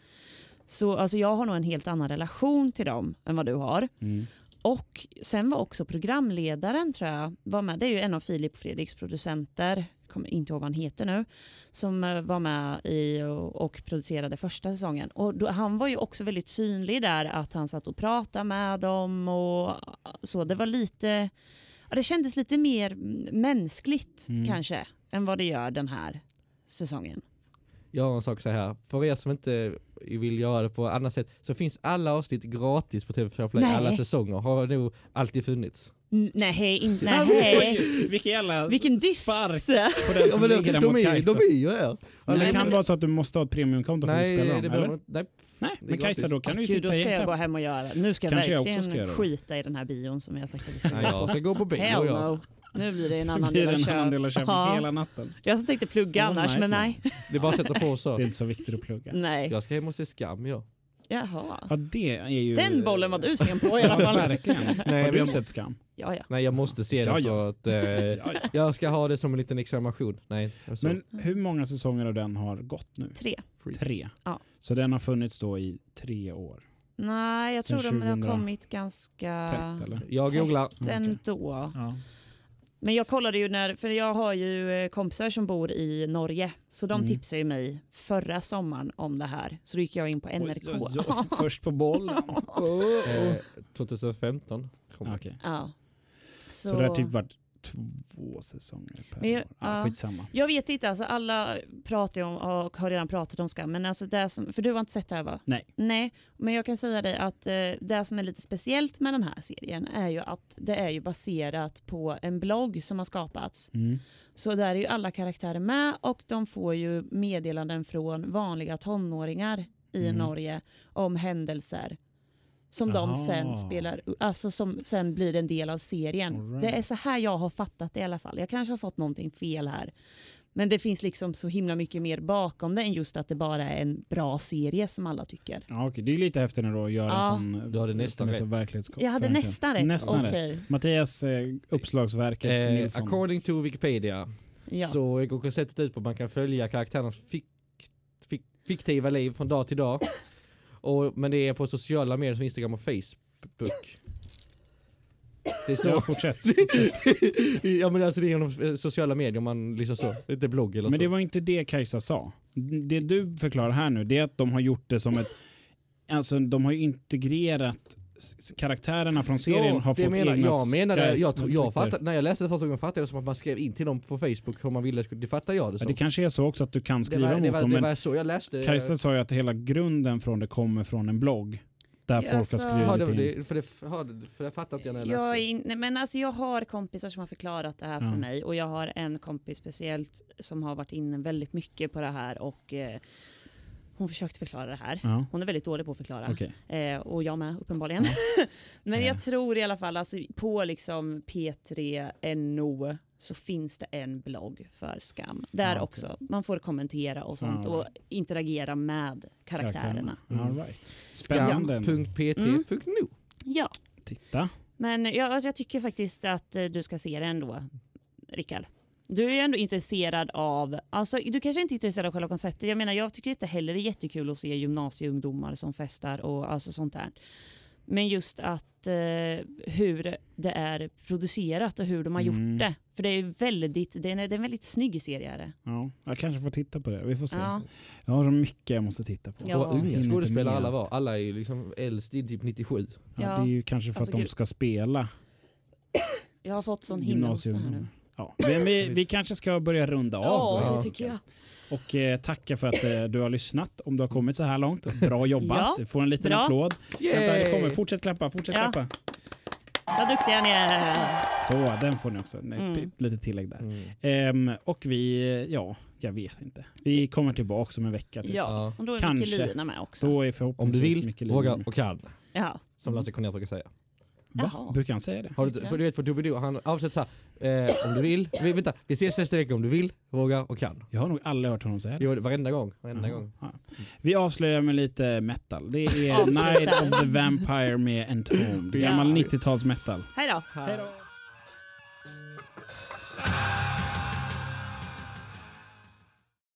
Så alltså jag har nog en helt annan relation till dem än vad du har. Mm. Och sen var också programledaren tror jag, var med. Det är ju en av Filip Fredriks producenter, kommer inte ihåg vad han heter nu, som eh, var med i och, och producerade första säsongen. Och då, han var ju också väldigt synlig där, att han satt och pratade med dem och så. Det var lite, det kändes lite mer mänskligt Mm. kanske, än vad det gör den här säsongen. Jag har en sak att säga här. För er som inte vill göra det på annat sätt så finns alla avsnitt gratis på TV4 Play. Alla säsonger har nog alltid funnits. Nej, inte, nej. Vilken jävla Vilken diss! spark på den Ja, som de, ligger där de, mot är, Kajsa. de är ju här. Men det Nej, kan men- vara så att du måste ha ett premiumkonto för att Nej, spela det dem, behöver eller? inte. Nej. Nej, det men Kajsa då kan du ju Gud, titta då ska jag gå hem och göra. Nu ska jag Kanske jag verkligen det. skita i den här bion som jag sagt att vi ska Nej, jag ska gå på bio. Hell jag. no. Nu blir det en annan blir del av det annan del av köp. Ja. hela natten. Jag tänkte plugga Oh, annars, nice, men man. nej. Det är bara att sätta på Det är så. inte så viktigt att plugga. Nej. Jag ska hem och se Skam ja. Jaha. Ja, det är ju... Den bollen var du sen på i alla fall. verkligen. Nej, Har men jag- du sett Skam? Ja, ja. Nej jag måste se Ja, det ja. för att eh, jag ska ha det som en liten examination. Nej, så. Men hur många säsonger av den har gått nu? Tre. Tre. Ja. Så den har funnits då i tre år. Nej, jag Sen tror de har 2000 kommit ganska Tätt eller? jag googlar. tätt ändå. Ja. Men jag kollade ju när, för jag har ju eh, kompisar som bor i Norge, så de Mm. tipsade ju mig förra sommaren om det här. Så då gick jag in på NRK. Oj, oj, oj. Först på bollen. Eh, 2015 kom. Okej. Ja. Så. det har typ varit två säsonger per jag- år. Ja. skitsamma. Jag vet inte, alltså alla pratar ju om och har redan pratat om Skam, men alltså det som, för du har inte sett det här va? Nej. Nej, men jag kan säga dig att eh, det som är lite speciellt med den här serien är ju att det är ju baserat på en blogg som har skapats. Mm. Så där är ju alla karaktärer med och de får ju meddelanden från vanliga tonåringar i Mm. Norge om händelser som de Aha. sen spelar, alltså som sen blir en del av serien. Right. Det är så här jag har fattat det i alla fall. Jag kanske har fått någonting fel här. Men det finns liksom så himla mycket mer bakom det än just att det bara är en bra serie som alla tycker. Ja, okej. Det är lite häftigare då att göra Ja. en sån... Du hade nästan som är så rätt. verklighetsko- Jag hade nästan rätt. Nästan Okej. rätt. Mattias eh, uppslagsverket Eh, Nilsson. according to Wikipedia Ja. så går konceptet ut på att man kan följa karaktärernas fik, fik, fiktiva liv från dag till dag. Och, men det är på sociala medier som Instagram och Facebook. Det är så. Ja, fortsätt. ja men alltså det är genom eh, sociala medier man liksom så, inte blogg eller Men så. det var inte det Kajsa sa. Det du förklarar här nu, det är att de har gjort det som ett... Alltså de har ju integrerat karaktärerna från serien Ja, har det fått menar, egna jag menade, jag, jag Twitter. fattade, när jag läste det första gången fattade jag det som att man skrev in till dem på Facebook hur man ville, det fattade jag det Ja, som. det kanske är så också att du kan det skriva var, det emot var, dem, det var så jag läste. Kajsa sa ju att hela grunden från det kommer från en blogg. Där Ja, folk har så- skrivit Ja, det, in. det, för, det, för, för det fattade inte jag när jag läste. Jag, in, nej, men alltså jag har kompisar som har förklarat det här Ja. för mig och jag har en kompis speciellt som har varit inne väldigt mycket på det här och eh, hon försökte förklara det här. Ja, Hon är väldigt dålig på att förklara. okej. Eh, och jag med uppenbarligen. Men Ja. jag tror i alla fall, alltså, på liksom P3 NO så finns det en blogg för Skam. Där Ja, okej. också. Man får kommentera och sånt Ja, och interagera med karaktärerna. All Mm. right. Spännande. Skam.p3.no Ja, Titta. men jag, jag tycker faktiskt att eh, du ska se det ändå, Rickard. Du är ju ändå intresserad av, alltså du kanske inte är intresserad av själva konceptet. Jag menar, jag tycker inte heller det är jättekul att se gymnasieungdomar som festar och alltså sånt där. Men just att eh, hur det är producerat och hur de har Mm. gjort det. För det är väldigt, det är en, det är en väldigt snygg serie. är det. Ja, jag kanske får titta på det. Vi får se. Ja. Jag har så mycket jag måste titta på. Ja. Unga skådespelare alla var. Alla är ju liksom äldst i typ 97. Ja, Ja. Det är ju kanske för Alltså, att de gud. ska spela Jag har fått sån här nu. Ja. Men vi, vi kanske ska börja runda av. Ja, det tycker jag. Och eh, tacka för att eh, du har lyssnat. Om du har kommit så här långt. Bra jobbat. Ja, Du får en liten bra. applåd. Vänta, det kommer. Fortsätt klappa, fortsätt Ja. klappa. Vad duktiga ni är. Så, den får ni också. Nej, Mm. Lite tillägg där. Mm. Ehm, och vi, ja, jag vet inte. Vi kommer tillbaka om en vecka. Typ. Ja, och då är Kanske. Mikkelina med också. Då är Om du förhoppningsvis vill, med. och kan. Ja. Som Lasse Kronér brukar säga. Va? Jaha. Brukar han säga det? Har du, för du vet på Doobidoo, han avsätter såhär, eh, om du vill, vi, vänta, vi ses nästa vecka om du vill, vågar och kan. Jag har nog aldrig hört honom säga det. Jo, varenda gång, varenda Jaha, gång. ja. Vi avslöjar med lite metal. Det är. Night of the Vampire med Entombed. Gammal Ja. 90-tals metal. Hej då. Hej då!